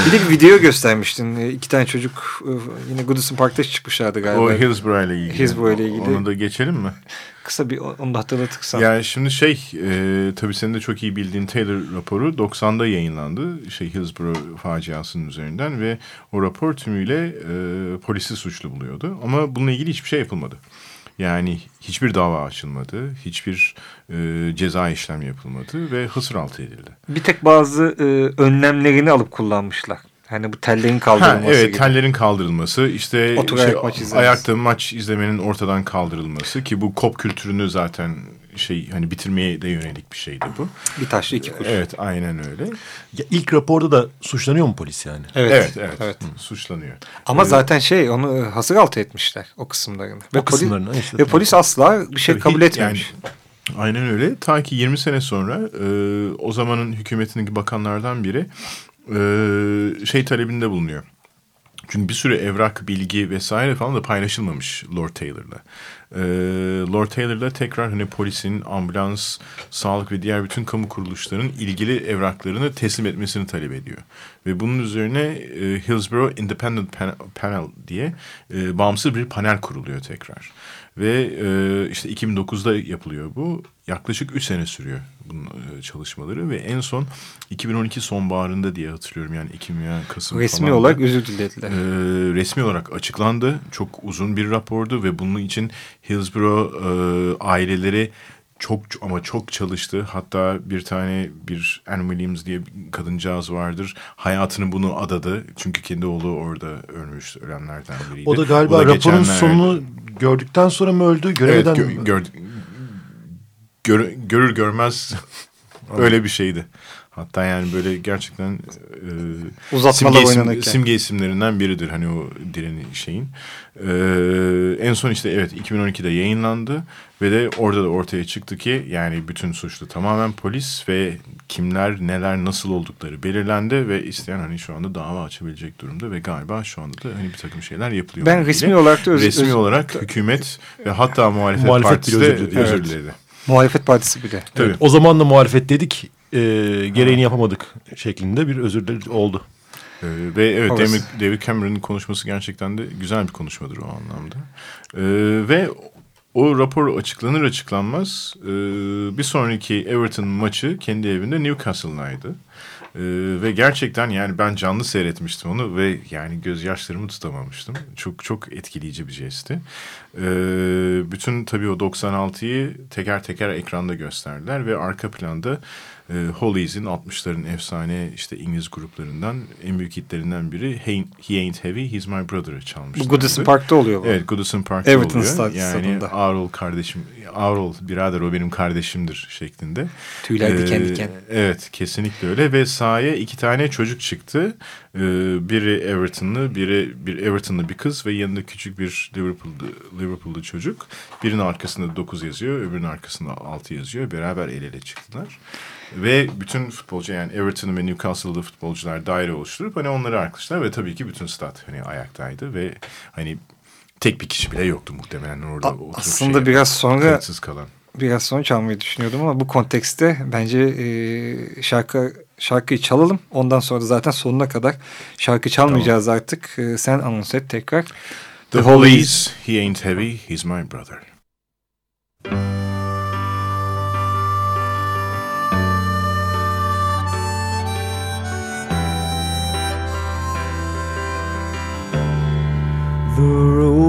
bir de bir video göstermiştin. E, iki tane çocuk e, yine Goodison Park'ta çıkmışlardı galiba. O Hillsborough ile ilgili. Hillsborough ile ilgili. Onu da geçelim mi? Kısa bir onu da hatırlatırsan. Yani şimdi şey e, tabii senin de çok iyi bildiğin Taylor raporu 90'da yayınlandı. Şey Hillsborough faciasının üzerinden ve o rapor tümüyle e, polisi suçlu buluyordu. Ama bununla ilgili hiçbir şey yapılmadı. Yani hiçbir dava açılmadı, hiçbir e, ceza işlem yapılmadı ve hısır altı edildi. Bir tek bazı e, önlemlerini alıp kullanmışlar. Hani bu tellerin Ha, kaldırılması evet gibi. tellerin kaldırılması işte şey, maç izlemesi. ayakta maç izlemenin ortadan kaldırılması ki bu kop kültürünü zaten şey hani bitirmeye de yönelik bir şeydi bu. Bir taşla iki kuş. Evet aynen öyle. ya ilk raporda da suçlanıyor mu polis yani? Evet evet, suçlanıyor. Ama zaten şey onu e, hasır altı etmişler o kısımlarını. Ve, O kısımlarını, polis, işte. ve polis asla bir şey Tabii kabul etmemiş. Aynen öyle. Ta ki 20 sene sonra e, o zamanın hükümetindeki bakanlardan biri şey talebinde bulunuyor. Çünkü bir sürü evrak, bilgi vesaire falan da paylaşılmamış Lord Taylor'la. E, Lord Taylor'la tekrar hani polisin, ambulans, sağlık ve diğer bütün kamu kuruluşlarının ilgili evraklarını teslim etmesini talep ediyor. Ve bunun üzerine e, Hillsborough Independent Pan- Panel diye e, bağımsız bir panel kuruluyor tekrar. Ve e, işte 2009'da yapılıyor bu. Yaklaşık 3 sene sürüyor bunun e, çalışmaları ve en son 2012 sonbaharında diye hatırlıyorum yani Ekim veya Kasım Resmi falan. olarak özür dilediler. e, resmi olarak açıklandı. Çok uzun bir rapordu ve bunun için Hillsborough e, aileleri çok ama çok çalıştı. Hatta bir tane bir Anne Williams diye bir kadıncağız vardır. Hayatını bunu adadı. Çünkü kendi oğlu orada ölmüş ölenlerden biriydi. O da galiba O da raporun geçenlerde- sonunu gördükten sonra mı öldü? Evet, Görevden gö- gör- gör- görür görmez öyle bir şeydi. Hatta yani böyle gerçekten e, simge, isim- simge isimlerinden biridir hani o direni şeyin. E, en son işte evet 2012'de yayınlandı ve de orada da ortaya çıktı ki yani bütün suçlu tamamen polis ve kimler neler nasıl oldukları belirlendi ve isteyen hani şu anda dava açabilecek durumda ve galiba şu anda da hani bir takım şeyler yapılıyor. Ben resmi olarak da öz- resmi öz- olarak hükümet ve hatta muhalefet, Muhalefet partisi de özür diledi. Evet. Muhalefet partisi bile. Tabii. Evet, o zaman da muhalefet dedik e, gereğini yapamadık şeklinde bir özürleri oldu. Ee, ve evet. David, David Cameron'ın konuşması gerçekten de güzel bir konuşmadır o anlamda. Ee, ve o rapor açıklanır açıklanmaz e, bir sonraki Everton maçı kendi evinde Newcastle'daydı. Ee, ve gerçekten yani ben canlı seyretmiştim onu ve yani gözyaşlarımı tutamamıştım. Çok çok etkileyici bir jestti. Ee, bütün tabii o 96'yı teker teker ekranda gösterdiler ve arka planda e, Hollies'in 60'ların efsane işte İngiliz gruplarından en büyük hitlerinden biri He Ain't Heavy, He's My Brother'ı Bu çalmışlardı. Goodison Park'ta oluyor bu. Evet Goodison Park'ta Everton oluyor. Stad- yani. Avrol kardeşim, Avrol birader o benim kardeşimdir şeklinde. Tüyler diken Ee, diken. Evet kesinlikle öyle ve sahaya iki tane çocuk çıktı. Ee, biri Everton'lı, biri bir Everton'lı bir kız ve yanında küçük bir Liverpool'lu, Liverpool'lu çocuk. Birinin arkasında 9 yazıyor, öbürünün arkasında 6 yazıyor. Beraber el ele çıktılar. Ve bütün futbolcu yani Everton ve Newcastle'lı futbolcular daire oluşturup hani onları alkışlar ve tabii ki bütün stat hani ayaktaydı ve hani tek bir kişi bile yoktu muhtemelen orada A- aslında şey, biraz sonra kalan. Biraz sonra çalmayı düşünüyordum ama bu kontekste bence e, şarkı şarkıyı çalalım. Ondan sonra zaten sonuna kadar şarkı çalmayacağız artık. E, sen anons et tekrar. The Hollies, He Ain't Heavy, He's My Brother. The road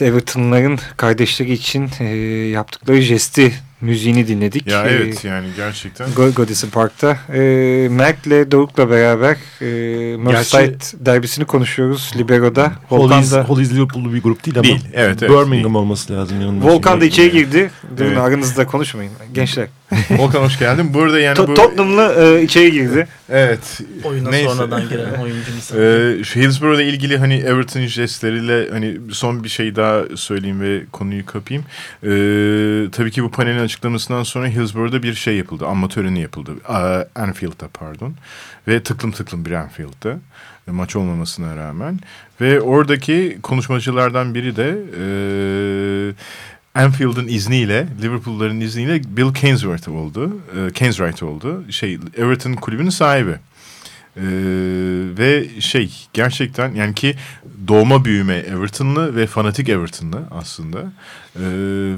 Evet Everton'ların kardeşleri için e, yaptıkları jesti müziğini dinledik. Ya E, evet yani gerçekten. Go- Goodison Park'ta. E, Merk'le Doruk'la beraber e, Merseyside derbisini konuşuyoruz. Libero'da. Volkan Hollies, da, Hollies Liverpool'lu bir grup değil ama Değil, evet, evet, Birmingham değil. olması lazım. Volkan da içeri girdi. Durun Evet. aranızda konuşmayın. Gençler. Volkan hoş geldin. Burada yani bu... Tottenham'lı e, içeri girdi. Evet. Oyuna Neyse. sonradan giren oyuncu misal. Ee, şu Hillsborough'la ilgili hani Everton jestleriyle hani son bir şey daha söyleyeyim ve konuyu kapayım. Ee, tabii ki bu panelin açıklamasından sonra Hillsborough'da bir şey yapıldı. Anma töreni yapıldı. Aa, Anfield'da pardon. Ve tıklım tıklım bir Anfield'da. E, Maç olmamasına rağmen. Ve oradaki konuşmacılardan biri de e, Anfield'ın izniyle, Liverpool'ların izniyle Bill Kainsworth oldu. E, Kainswright oldu. Şey, Everton kulübünün sahibi. Ee, ve şey gerçekten yani ki doğma büyüme Everton'lı ve fanatik Everton'lı aslında Ee,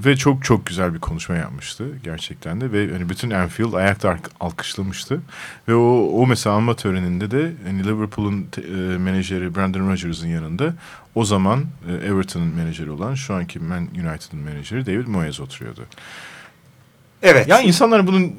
ve çok çok güzel bir konuşma yapmıştı gerçekten de ve hani bütün Anfield ayakta alk- alkışlamıştı ve o o mesela anma töreninde de hani Liverpool'un e, menajeri Brandon Rodgers'ın yanında o zaman e, Everton'ın menajeri olan şu anki Man United'ın menajeri David Moyes oturuyordu. Evet. Ya insanlar bunun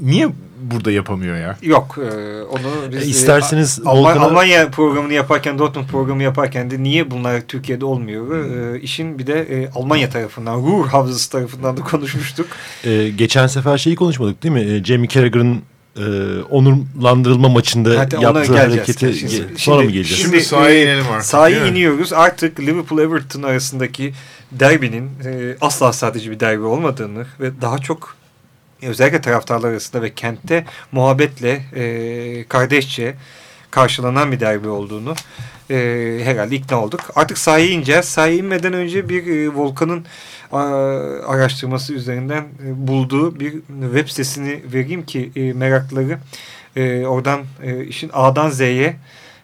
niye burada yapamıyor ya? Yok. e, onu biz E, e, isterseniz Alman- Volkan'a- Almanya programını yaparken, Dortmund programı yaparken de niye bunlar Türkiye'de olmuyor? E, işin bir de e, Almanya tarafından, Ruhr Havzası tarafından da konuşmuştuk. Ee, geçen sefer şeyi konuşmadık değil mi? Ee, Jamie Carragher'ın e, onurlandırılma maçında Hatta yaptığı hareketi Şimdi- ge- şimdi- sonra mı geleceğiz? Şimdi sahaya inelim artık, Sahaya iniyoruz. Artık Liverpool-Everton arasındaki derbinin e, asla sadece bir derbi olmadığını ve daha çok özellikle taraftarlar arasında ve kentte muhabbetle e, kardeşçe karşılanan bir derbi olduğunu e, herhalde ikna olduk. Artık sahaya ineceğiz. Sahaya inmeden önce bir e, Volkan'ın a, araştırması üzerinden e, bulduğu bir web sitesini vereyim ki e, merakları e, oradan e, işin A'dan Z'ye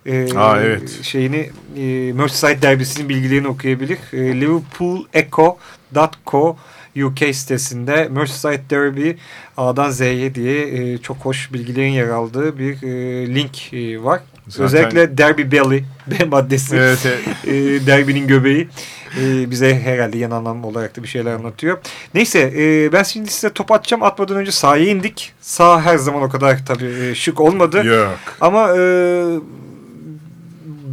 e, Aa, evet. şeyini e, Merseyside derbisinin bilgilerini okuyabilir. E, LiverpoolEcho.co UK sitesinde Merseyside Derby A'dan Z'ye diye e, çok hoş bilgilerin yer aldığı bir e, link e, var. Zaten- Özellikle Derby Belly B maddesi Evet, evet. e, derbinin göbeği e, bize herhalde yan anlam olarak da bir şeyler anlatıyor. Neyse e, ben şimdi size top atacağım. Atmadan önce sahaya indik. Sağ her zaman o kadar tabii e, şık olmadı. Yok. Ama e,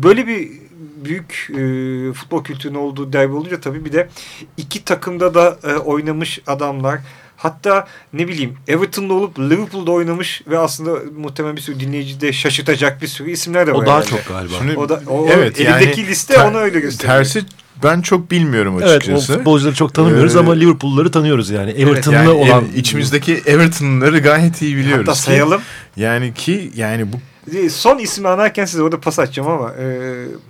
böyle bir büyük e, futbol kültürünün olduğu derbi olunca tabii bir de iki takımda da e, oynamış adamlar. Hatta ne bileyim Everton'da olup Liverpool'da oynamış ve aslında muhtemelen bir sürü dinleyici de şaşırtacak bir sürü isimler de var. O daha herhalde. çok galiba. Şimdi, O da o evet, elindeki yani liste ter- onu öyle gösteriyor. Tersi ben çok bilmiyorum Evet o açıkçası. futbolcuları çok tanımıyoruz Ee, ama Liverpool'ları tanıyoruz yani. Everton'lı yani olan ev- içimizdeki Everton'ları gayet iyi biliyoruz. Hatta ki- sayalım. yani ki yani bu Son ismi anarken size orada pas açacağım ama e,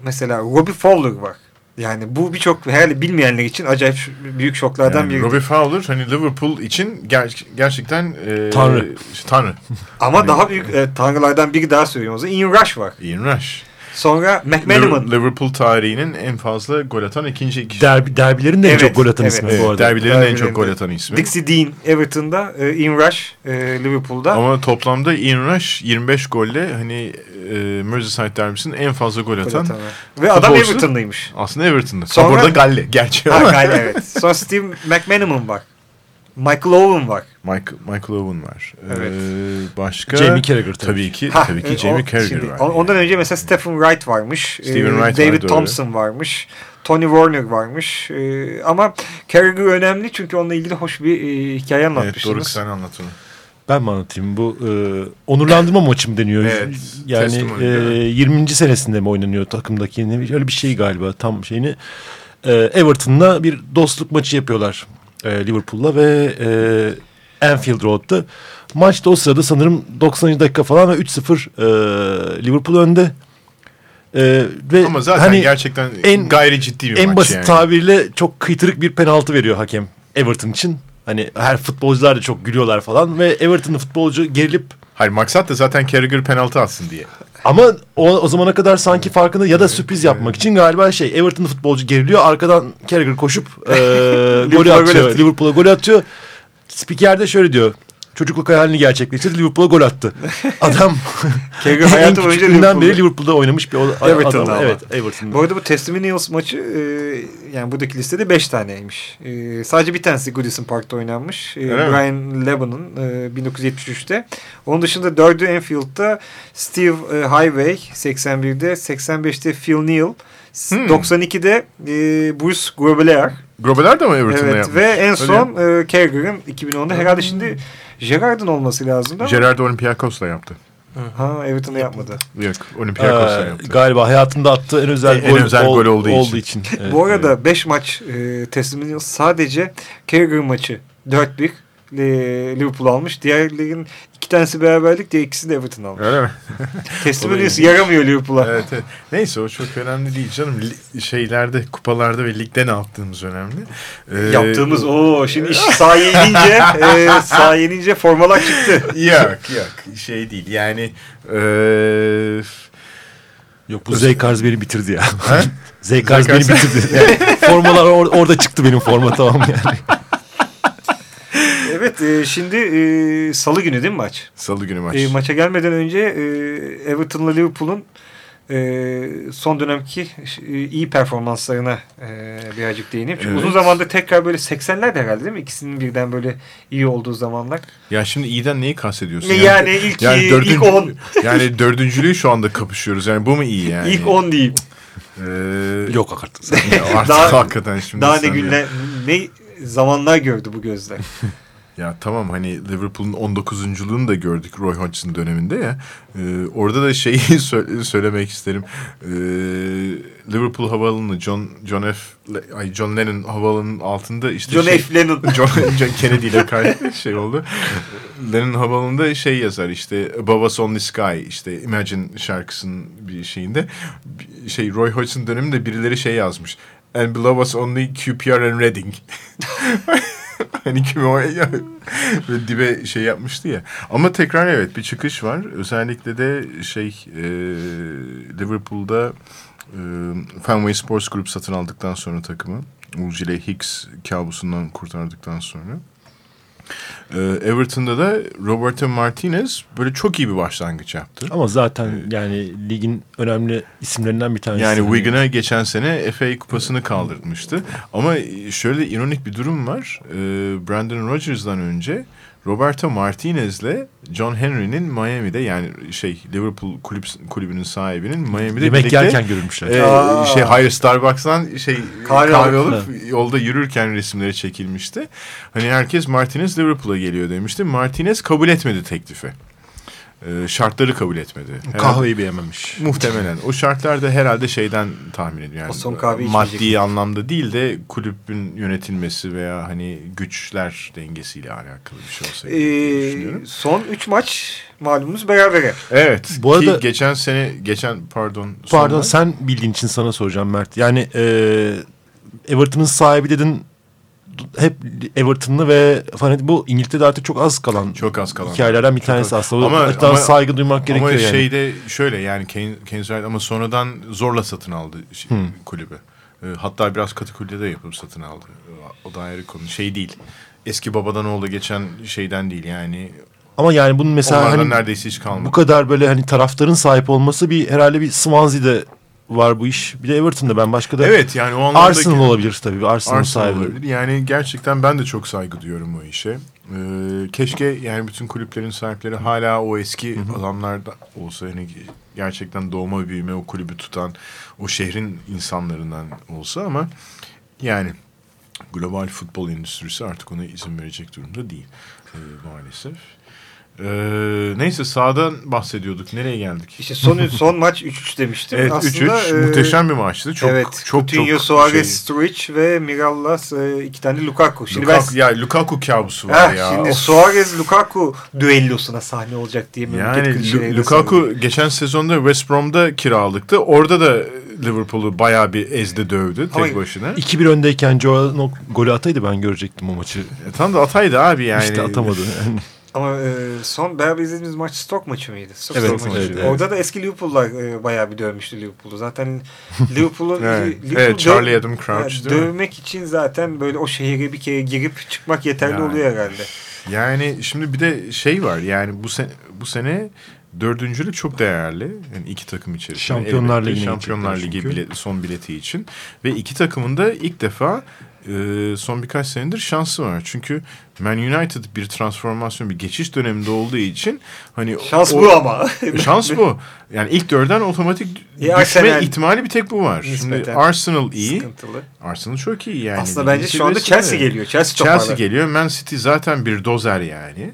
mesela Robbie Fowler var. Yani bu birçok herhalde bilmeyenler için acayip büyük şoklardan yani biri. Robbie Fowler hani Liverpool için ger- gerçekten e, Tanrı. Tanrı. Ama daha büyük e, tanrılardan biri daha söylüyorum o zaman. Ian Rush var. Ian Rush. Sonra McManaman. Liver- Liverpool tarihinin en fazla gol atan ikinci kişi. derbi, derbilerin de en Evet, çok gol atan evet. ismi Evet, bu arada. derbilerin en çok gol atan ismi. Dixie Dean Everton'da, e, Ian Rush e, Liverpool'da. Ama toplamda Ian Rush 25 golle hani e, Merseyside derbisinin en fazla gol Gol atan. Ve adam. Everton'daymış. Aslında Everton'da. Sonra-. Burada Galle gerçi Ha, ama. galiba evet. Sonra Steve McManaman var. Michael Owen var. Michael, Michael Owen var. Evet. Ee, başka? Jamie Carragher tabii. Tabii ki. Ha, tabii ki e, Jamie Carragher şimdi, var. on- Ondan önce mesela Stephen Wright varmış. Stephen Wright David var, doğru. Thompson varmış. Tony Warner varmış. E, ama Carragher önemli çünkü onunla ilgili hoş bir e, hikaye Evet, anlatmışsınız. Doruk sen anlat onu. Ben mi anlatayım? Bu e, onurlandırma maçı mı deniyor? Evet, Yani e, evet. 20. senesinde mi oynanıyor takımdaki? Öyle bir şey galiba tam şeyini. E, Everton'la bir dostluk maçı yapıyorlar e, Liverpool'la ve e, Anfield Road'da. Maçta o sırada sanırım 90. dakika falan ve 3-0 e, Liverpool önde. E, ve Ama zaten hani gerçekten en- gayri ciddi bir en maç basit yani. tabirle çok kıytırık bir penaltı veriyor hakem Everton için. Hani her futbolcular da çok gülüyorlar falan ve Everton'lı futbolcu gerilip Hayır maksat da zaten Carragher penaltı atsın diye. Ama o, o zamana kadar sanki farkında ya da sürpriz yapmak için galiba şey Everton'lı futbolcu geriliyor arkadan Carragher koşup e, golü atıyor. Liverpool'a gol atıyor. Spiker de şöyle diyor. Çocukluk hayalini gerçekleştirdi. Liverpool'a gol attı. Adam en hayatı boyunca küçüklüğünden beri Liverpool'da. Liverpool'da oynamış bir Everton'da adam. ama. Evet Everton'da. Bu arada bu Testimonials maçı e, yani buradaki listede 5 taneymiş. E, sadece bir tanesi Goodison Park'ta oynanmış. E, Öyle mi? Brian Leban'ın e, 1973'te. Onun dışında 4'ü Enfield'da Steve e, Highway 81'de 85'te Phil Neal Hmm. 92'de e, Bruce Grobbelaar Grobeler de mi Everton'da evet, yapmış? ve en Öyle son e, Carragher'ın 2010'da herhalde şimdi Gerrard'ın olması lazım ama Gerard Olympiakos'la yaptı. ha Everton'da yapmadı. Yok Olympiakos'la Ee, yaptı. galiba hayatında attığı en özel, En gol, özel ol- gol olduğu için. Evet. Bu arada 5 maç e, tesliminiz sadece Carragher maçı 4-1 e, Liverpool almış. Diğerlerinin iki tanesi beraberlik diğer ikisi de Everton almış. Öyle mi? Tesliminiz yaramıyor Liverpool'a. evet, evet. Neyse o çok önemli değil canım. Şeylerde, kupalarda ve ligde ne yaptığımız önemli. Ee, Yaptığımız o şimdi iş sahaya inince e, sahaya inince formalar çıktı. Yok yok şey değil yani ee, Yok bu Zeykars beni bitirdi ya. He? Zeykars beni bitirdi. Yani formalar or- orada çıktı benim forma tamam yani. Evet e, şimdi e, salı günü değil mi maç? salı günü maç. E, maça gelmeden önce e, Everton'la Liverpool'un e, son dönemki e, iyi performanslarına e, birazcık değineyim. Çünkü Evet. uzun zamandır tekrar böyle 80'lerde herhalde değil mi? İkisinin birden böyle iyi olduğu zamanlar. Ya şimdi iyiden neyi kastediyorsun? Yani, ilk, dördüncü- ilk 10. Yani dördüncülüğü şu anda kapışıyoruz. Yani bu mu iyi yani? İlk 10 diyeyim. Ee, Yok artık sen. ya artık Daha- hakikaten şimdi. Daha ne günler, ne zamanlar gördü bu gözler. Ya tamam hani Liverpool'un 19'unculuğunu da gördük Roy Hodgson döneminde ya. Ee, orada da şeyi sö- söylemek isterim. Ee, Liverpool havaalanı John John F ay John Lennon havaalanının altında işte John şey, F. Lennon. John, John Kennedy ile kay şey oldu. Lennon havaalanında şey yazar işte Above Us Only Sky işte Imagine şarkısının bir şeyinde şey Roy Hodgson döneminde birileri şey yazmış. And below us only QPR and Reading. hani kimi o ya, ve dibe şey yapmıştı ya. Ama tekrar evet bir çıkış var. Özellikle de şey e, Liverpool'da e, Fenway Sports Group satın aldıktan sonra takımı. Ulcile Hicks kabusundan kurtardıktan sonra. E, Everton'da da Roberto Martinez böyle çok iyi bir başlangıç yaptı. Ama zaten yani ligin önemli isimlerinden bir tanesi. Yani Wigan'a geçen sene FA kupasını kaldırmıştı. Ama şöyle ironik bir durum var. Ee, Brandon Rodgers'dan önce Roberto Martinez'le John Henry'nin Miami'de yani şey Liverpool kulüp, kulübünün sahibinin Miami'de Yemek birlikte yerken görülmüşler. e, Aa. şey hayır Starbucks'tan şey Kahve kahve, alıp- alıp yolda yürürken resimleri çekilmişti. Hani herkes Martinez Liverpool'a geliyor demişti. Martinez kabul etmedi teklifi. Ee, şartları kabul etmedi. Herhalde- Kahveyi beğenmemiş. Muhtemelen. O şartlarda herhalde şeyden tahmin ediyorum. Yani O son kahve maddi içmeyecek. anlamda değil de kulübün yönetilmesi veya hani güçler dengesiyle alakalı bir şey olsa Ee, düşünüyorum. son 3 maç malumunuz berabere. Evet. Bu arada- geçen sene geçen pardon. Pardon maç- sen bildiğin için sana soracağım Mert. Yani e, Everton'ın sahibi dedin hep Everton'lı ve hani bu İngiltere'de artık çok az kalan çok az kalan. hikayelerden bir Çok tanesi az. aslında. Ama- Hatta ama- saygı duymak gerekiyor Ama yani. şeyde şöyle yani Keynes Wright ama sonradan zorla satın aldı şey- Hmm. kulübü. Ee, hatta biraz katakulde de yapıp satın aldı. O da ayrı konu. Şey değil. Eski babadan oğlu geçen şeyden değil yani. Ama yani bunun mesela Onlardan hani neredeyse hiç kalmadı. bu kadar böyle hani taraftarın sahip olması bir herhalde bir Swansea'de var bu iş. Bir de Everton'da ben başka da Evet yani o anlamda Arsenal olabilir tabii. Arsenal, Arsenal sahibi. olabilir. Yani gerçekten ben de çok saygı duyuyorum o işe. Ee, keşke yani bütün kulüplerin sahipleri hala o eski adamlarda olsa yani gerçekten doğma büyüme o kulübü tutan o şehrin insanlarından olsa ama yani global futbol endüstrisi artık ona izin verecek durumda değil ee, maalesef. Ee, neyse sağdan bahsediyorduk. Nereye geldik? İşte son son maç 3-3 demiştim. Evet Aslında, 3-3 e, muhteşem bir maçtı. Çok evet. çok Coutinho, çok Suarez, şey- Sturridge ve Mirallas e, iki tane Lukaku. Şimdi Lukaku, ben ya Lukaku kabusu var Heh, ya. şimdi Of. Suarez Lukaku düellosuna sahne olacak diye memleket Yani Lukaku geçen sezonda West Brom'da kiralıktı. Orada da Liverpool'u bayağı bir ezdi dövdü tek Ama- başına. 2-1 öndeyken Joel'ın o golü ataydı ben görecektim o maçı. E, tam da ataydı abi yani. İşte atamadı. Yani. Ama e, son beraber izlediğimiz maç Stoke maçı mıydı? Stoke Evet, maçı. evet, evet. Orada da eski Liverpool'lar e, bayağı bir dövmüştü Liverpool'u. Zaten Liverpool'un Evet, Liverpool evet, Charlie Adam Crouch yani değil mi? dövmek için zaten böyle o şehire bir kere girip çıkmak yeterli Yani. oluyor herhalde. Yani şimdi bir de şey var yani bu sene bu sene dördüncülük çok değerli. Yani iki takım içerisinde. Şampiyonlar Ligi'ne Şampiyonlar Ligi bilet, son bileti için. Ve iki takımın da ilk defa e, son birkaç senedir şansı var. Çünkü Man United bir transformasyon, bir geçiş döneminde olduğu için hani Şans o- bu ama. Şans bu. Yani ilk dörden otomatik Ya düşme Arsenal- ihtimali bir tek bu var. Nispeten. Şimdi Arsenal iyi. Sıkıntılı. Arsenal çok iyi yani. Aslında bence şu anda. Chelsea geliyor. Chelsea Chelsea geliyor. Man City zaten bir dozer yani.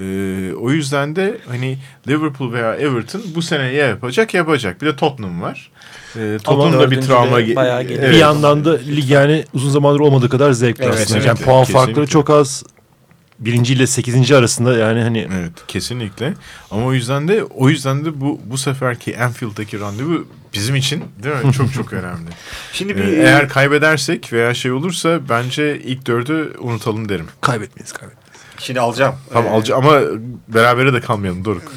Ee, o yüzden de hani Liverpool veya Everton bu sene ya yapacak ya yapacak. Bir de Tottenham var. Ee, Tottenham'da bir travma ge- bayağı geliyor. Evet. Bir yandan da lig yani uzun zamandır olmadığı kadar zevkli Evet, aslında. Yani kesinlikle, puan farkları kesinlikle. çok az. Birinci ile sekizinci arasında yani hani Evet kesinlikle. Ama o yüzden de o yüzden de bu bu seferki Anfield'daki randevu bizim için değil mi? Çok çok önemli. Şimdi Ee, bir eğer kaybedersek veya şey olursa bence ilk dördü unutalım derim. kaybetmeyiz kaybetmeyiz. Şimdi alacağım. Tamam Ee, alacağım ama berabere de kalmayalım Doruk.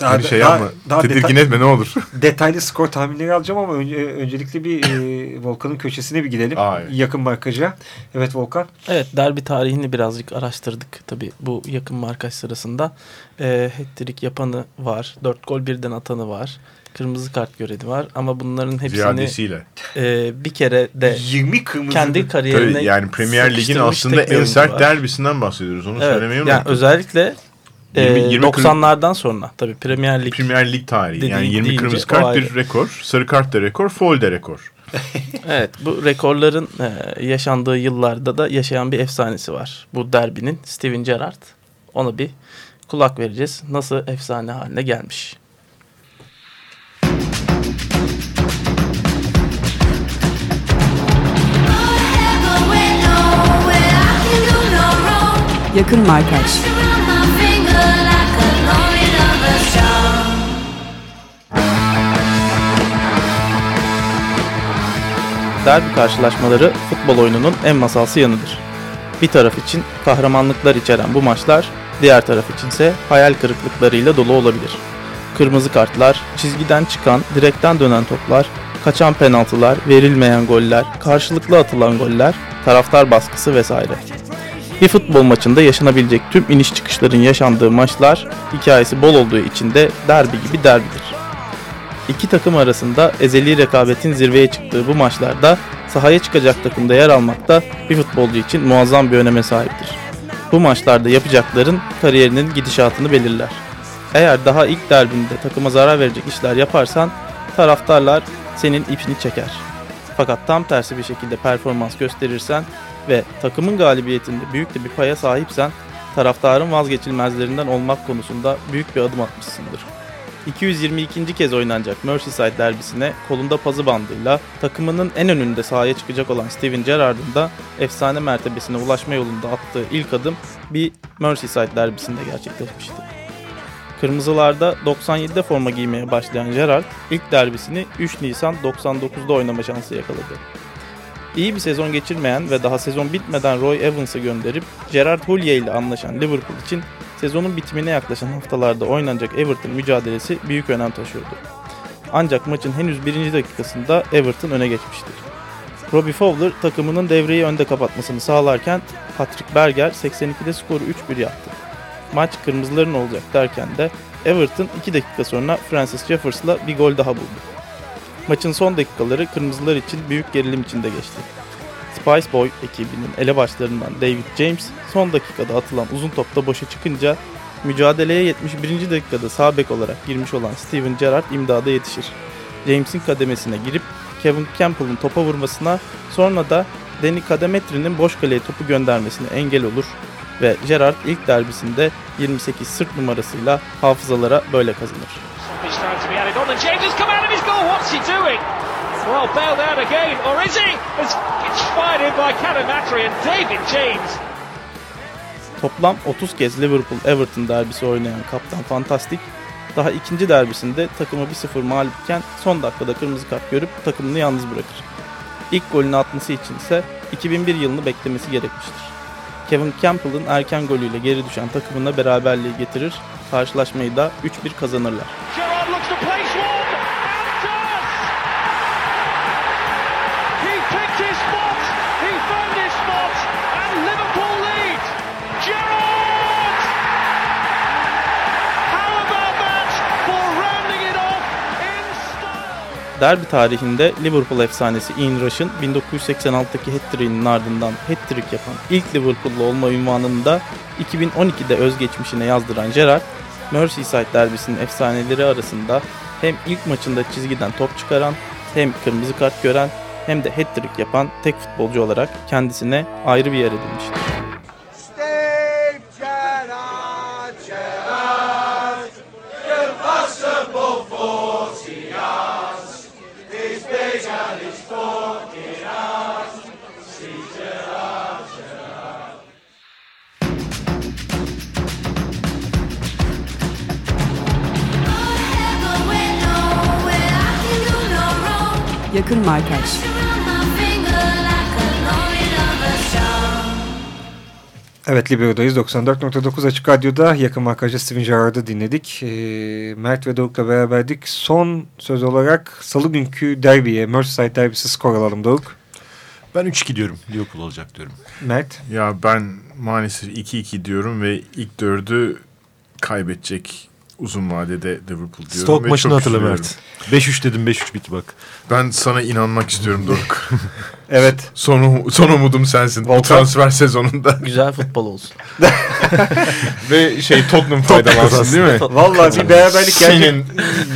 daha, Hani şey daha- yapma. daha Tedirgin detay- etme ne olur. detaylı skor tahminleri alacağım ama önce, öncelikle bir e, Volkan'ın köşesine bir gidelim. Aa, evet. Yakın markaja. Evet Volkan. Evet derbi tarihini birazcık araştırdık tabii bu yakın markaj sırasında. E, hat-trick yapanı var. 4 gol birden atanı var. Kırmızı kart göreni var ama bunların hepsini Ziyadesiyle. e, bir kere de 20 kırmızı. kendi kariyerine Tabii yani Premier Lig'in aslında en sert var. derbisinden bahsediyoruz. Onu Evet, söylemeyi yani unuttum. özellikle e, 20 20 90'lardan sonra tabii Premier Lig Premier Lig tarihi. Yani Dediğin 20 deyince kırmızı kart bir rekor. Sarı kart da rekor. Foul de rekor. Evet bu rekorların e, yaşandığı yıllarda da yaşayan bir efsanesi var. Bu derbinin Steven Gerrard. Ona bir kulak vereceğiz. Nasıl efsane haline gelmiş. Yakın Markaj Derbi karşılaşmaları futbol oyununun en masalsı yanıdır. Bir taraf için kahramanlıklar içeren bu maçlar, diğer taraf içinse hayal kırıklıklarıyla dolu olabilir. Kırmızı kartlar, çizgiden çıkan, direkten dönen toplar, kaçan penaltılar, verilmeyen goller, karşılıklı atılan goller, taraftar baskısı vesaire. Bir futbol maçında yaşanabilecek tüm iniş çıkışların yaşandığı maçlar, hikayesi bol olduğu için de derbi gibi derbidir. İki takım arasında ezeli rekabetin zirveye çıktığı bu maçlarda sahaya çıkacak takımda yer almak da bir futbolcu için muazzam bir öneme sahiptir. Bu maçlarda yapacakların kariyerinin gidişatını belirler. Eğer daha ilk derbinde takıma zarar verecek işler yaparsan taraftarlar senin ipini çeker. Fakat tam tersi bir şekilde performans gösterirsen ve takımın galibiyetinde büyük de bir paya sahipsen taraftarın vazgeçilmezlerinden olmak konusunda büyük bir adım atmışsındır. 222. kez oynanacak Merseyside derbisine kolunda pazı bandıyla takımının en önünde sahaya çıkacak olan Steven Gerrard'ın da efsane mertebesine ulaşma yolunda attığı ilk adım bir Merseyside derbisinde gerçekleşmişti. Kırmızılarda 97'de forma giymeye başlayan Gerrard ilk derbisini 3 Nisan 99'da oynama şansı yakaladı. İyi bir sezon geçirmeyen ve daha sezon bitmeden Roy Evans'ı gönderip Gerard Houllier ile anlaşan Liverpool için sezonun bitimine yaklaşan haftalarda oynanacak Everton mücadelesi büyük önem taşıyordu. Ancak maçın henüz birinci dakikasında Everton öne geçmiştir. Robbie Fowler takımının devreyi önde kapatmasını sağlarken Patrick Berger 82'de skoru 3-1 yaptı. Maç kırmızıların olacak derken de Everton 2 dakika sonra Francis Jeffers'la bir gol daha buldu. Maçın son dakikaları kırmızılar için büyük gerilim içinde geçti. Spice Boy ekibinin elebaşlarından David James son dakikada atılan uzun topta boşa çıkınca mücadeleye 71. dakikada sağ bek olarak girmiş olan Steven Gerrard imdada yetişir. James'in kademesine girip Kevin Campbell'ın topa vurmasına sonra da Danny Kademetri'nin boş kaleye topu göndermesine engel olur ve Gerrard ilk derbisinde 28 sırt numarasıyla hafızalara böyle kazanır. It's trying to be added on, and James has come out of his goal. What's he doing? Well, bailed out again, or is he? It's, it's fired in by Canamatri and David James. Toplam 30 kez Liverpool-Everton derbisi oynayan Kaptan Fantastik, daha ikinci derbisinde takımı 1-0 mağlupken son dakikada kırmızı kart görüp takımını yalnız bırakır. İlk golünü atması için ise 2001 yılını beklemesi gerekmiştir. Kevin Campbell'ın erken golüyle geri düşen takımına beraberliği getirir, karşılaşmayı da 3-1 kazanırlar. Derbi tarihinde Liverpool efsanesi Ian Rush'ın 1986'daki hat-trick'inin ardından hat-trick yapan ilk Liverpool'lu olma ünvanını da 2012'de özgeçmişine yazdıran Gerrard, Merseyside derbisinin efsaneleri arasında hem ilk maçında çizgiden top çıkaran, hem kırmızı kart gören, hem de hat-trick yapan tek futbolcu olarak kendisine ayrı bir yer edilmiştir. Yakın Markaj Evet Libero'dayız. 94.9 Açık Radyo'da yakın markajda Steven Gerrard'ı dinledik. Ee, Mert ve Doruk'la beraberdik. Son söz olarak salı günkü derbiye, Merseyside derbisi skor alalım Doruk. Ben 3-2 diyorum. Liverpool olacak diyorum. Mert. Ya ben maalesef 2-2 diyorum ve ilk dördü kaybedecek uzun vadede Liverpool diyorum. Stoke ve maçını hatırla. Mert. 5-3 dedim 5-3 bitti bak. Ben sana inanmak istiyorum Doruk. Evet. son, son umudum sensin. Bu Volkan. transfer sezonunda. Güzel futbol olsun. ve şey Tottenham faydalansın değil mi? Vallahi bir beraberlik gelecek. Senin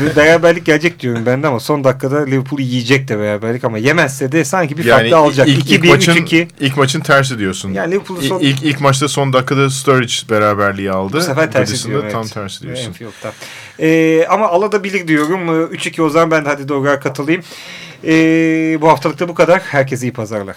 bir beraberlik gelecek diyorum ben de ama son dakikada Liverpool yiyecek de beraberlik ama yemezse de sanki bir yani farklı alacak. ilk, ilk 2-1, maçın 3-2. ilk maçın tersi diyorsun. Yani Liverpool'un İlk, son... ilk, ilk maçta son dakikada Sturridge beraberliği aldı. Bu sefer tersi Goodison'da diyorum. Tam evet. tersi diyorsun. Enfield'da. Ee, ama alabilir diyorum. Ee, 3-2 o zaman ben de hadi doğruya katılayım. Ee, bu haftalıkta bu kadar. Herkese iyi pazarlar.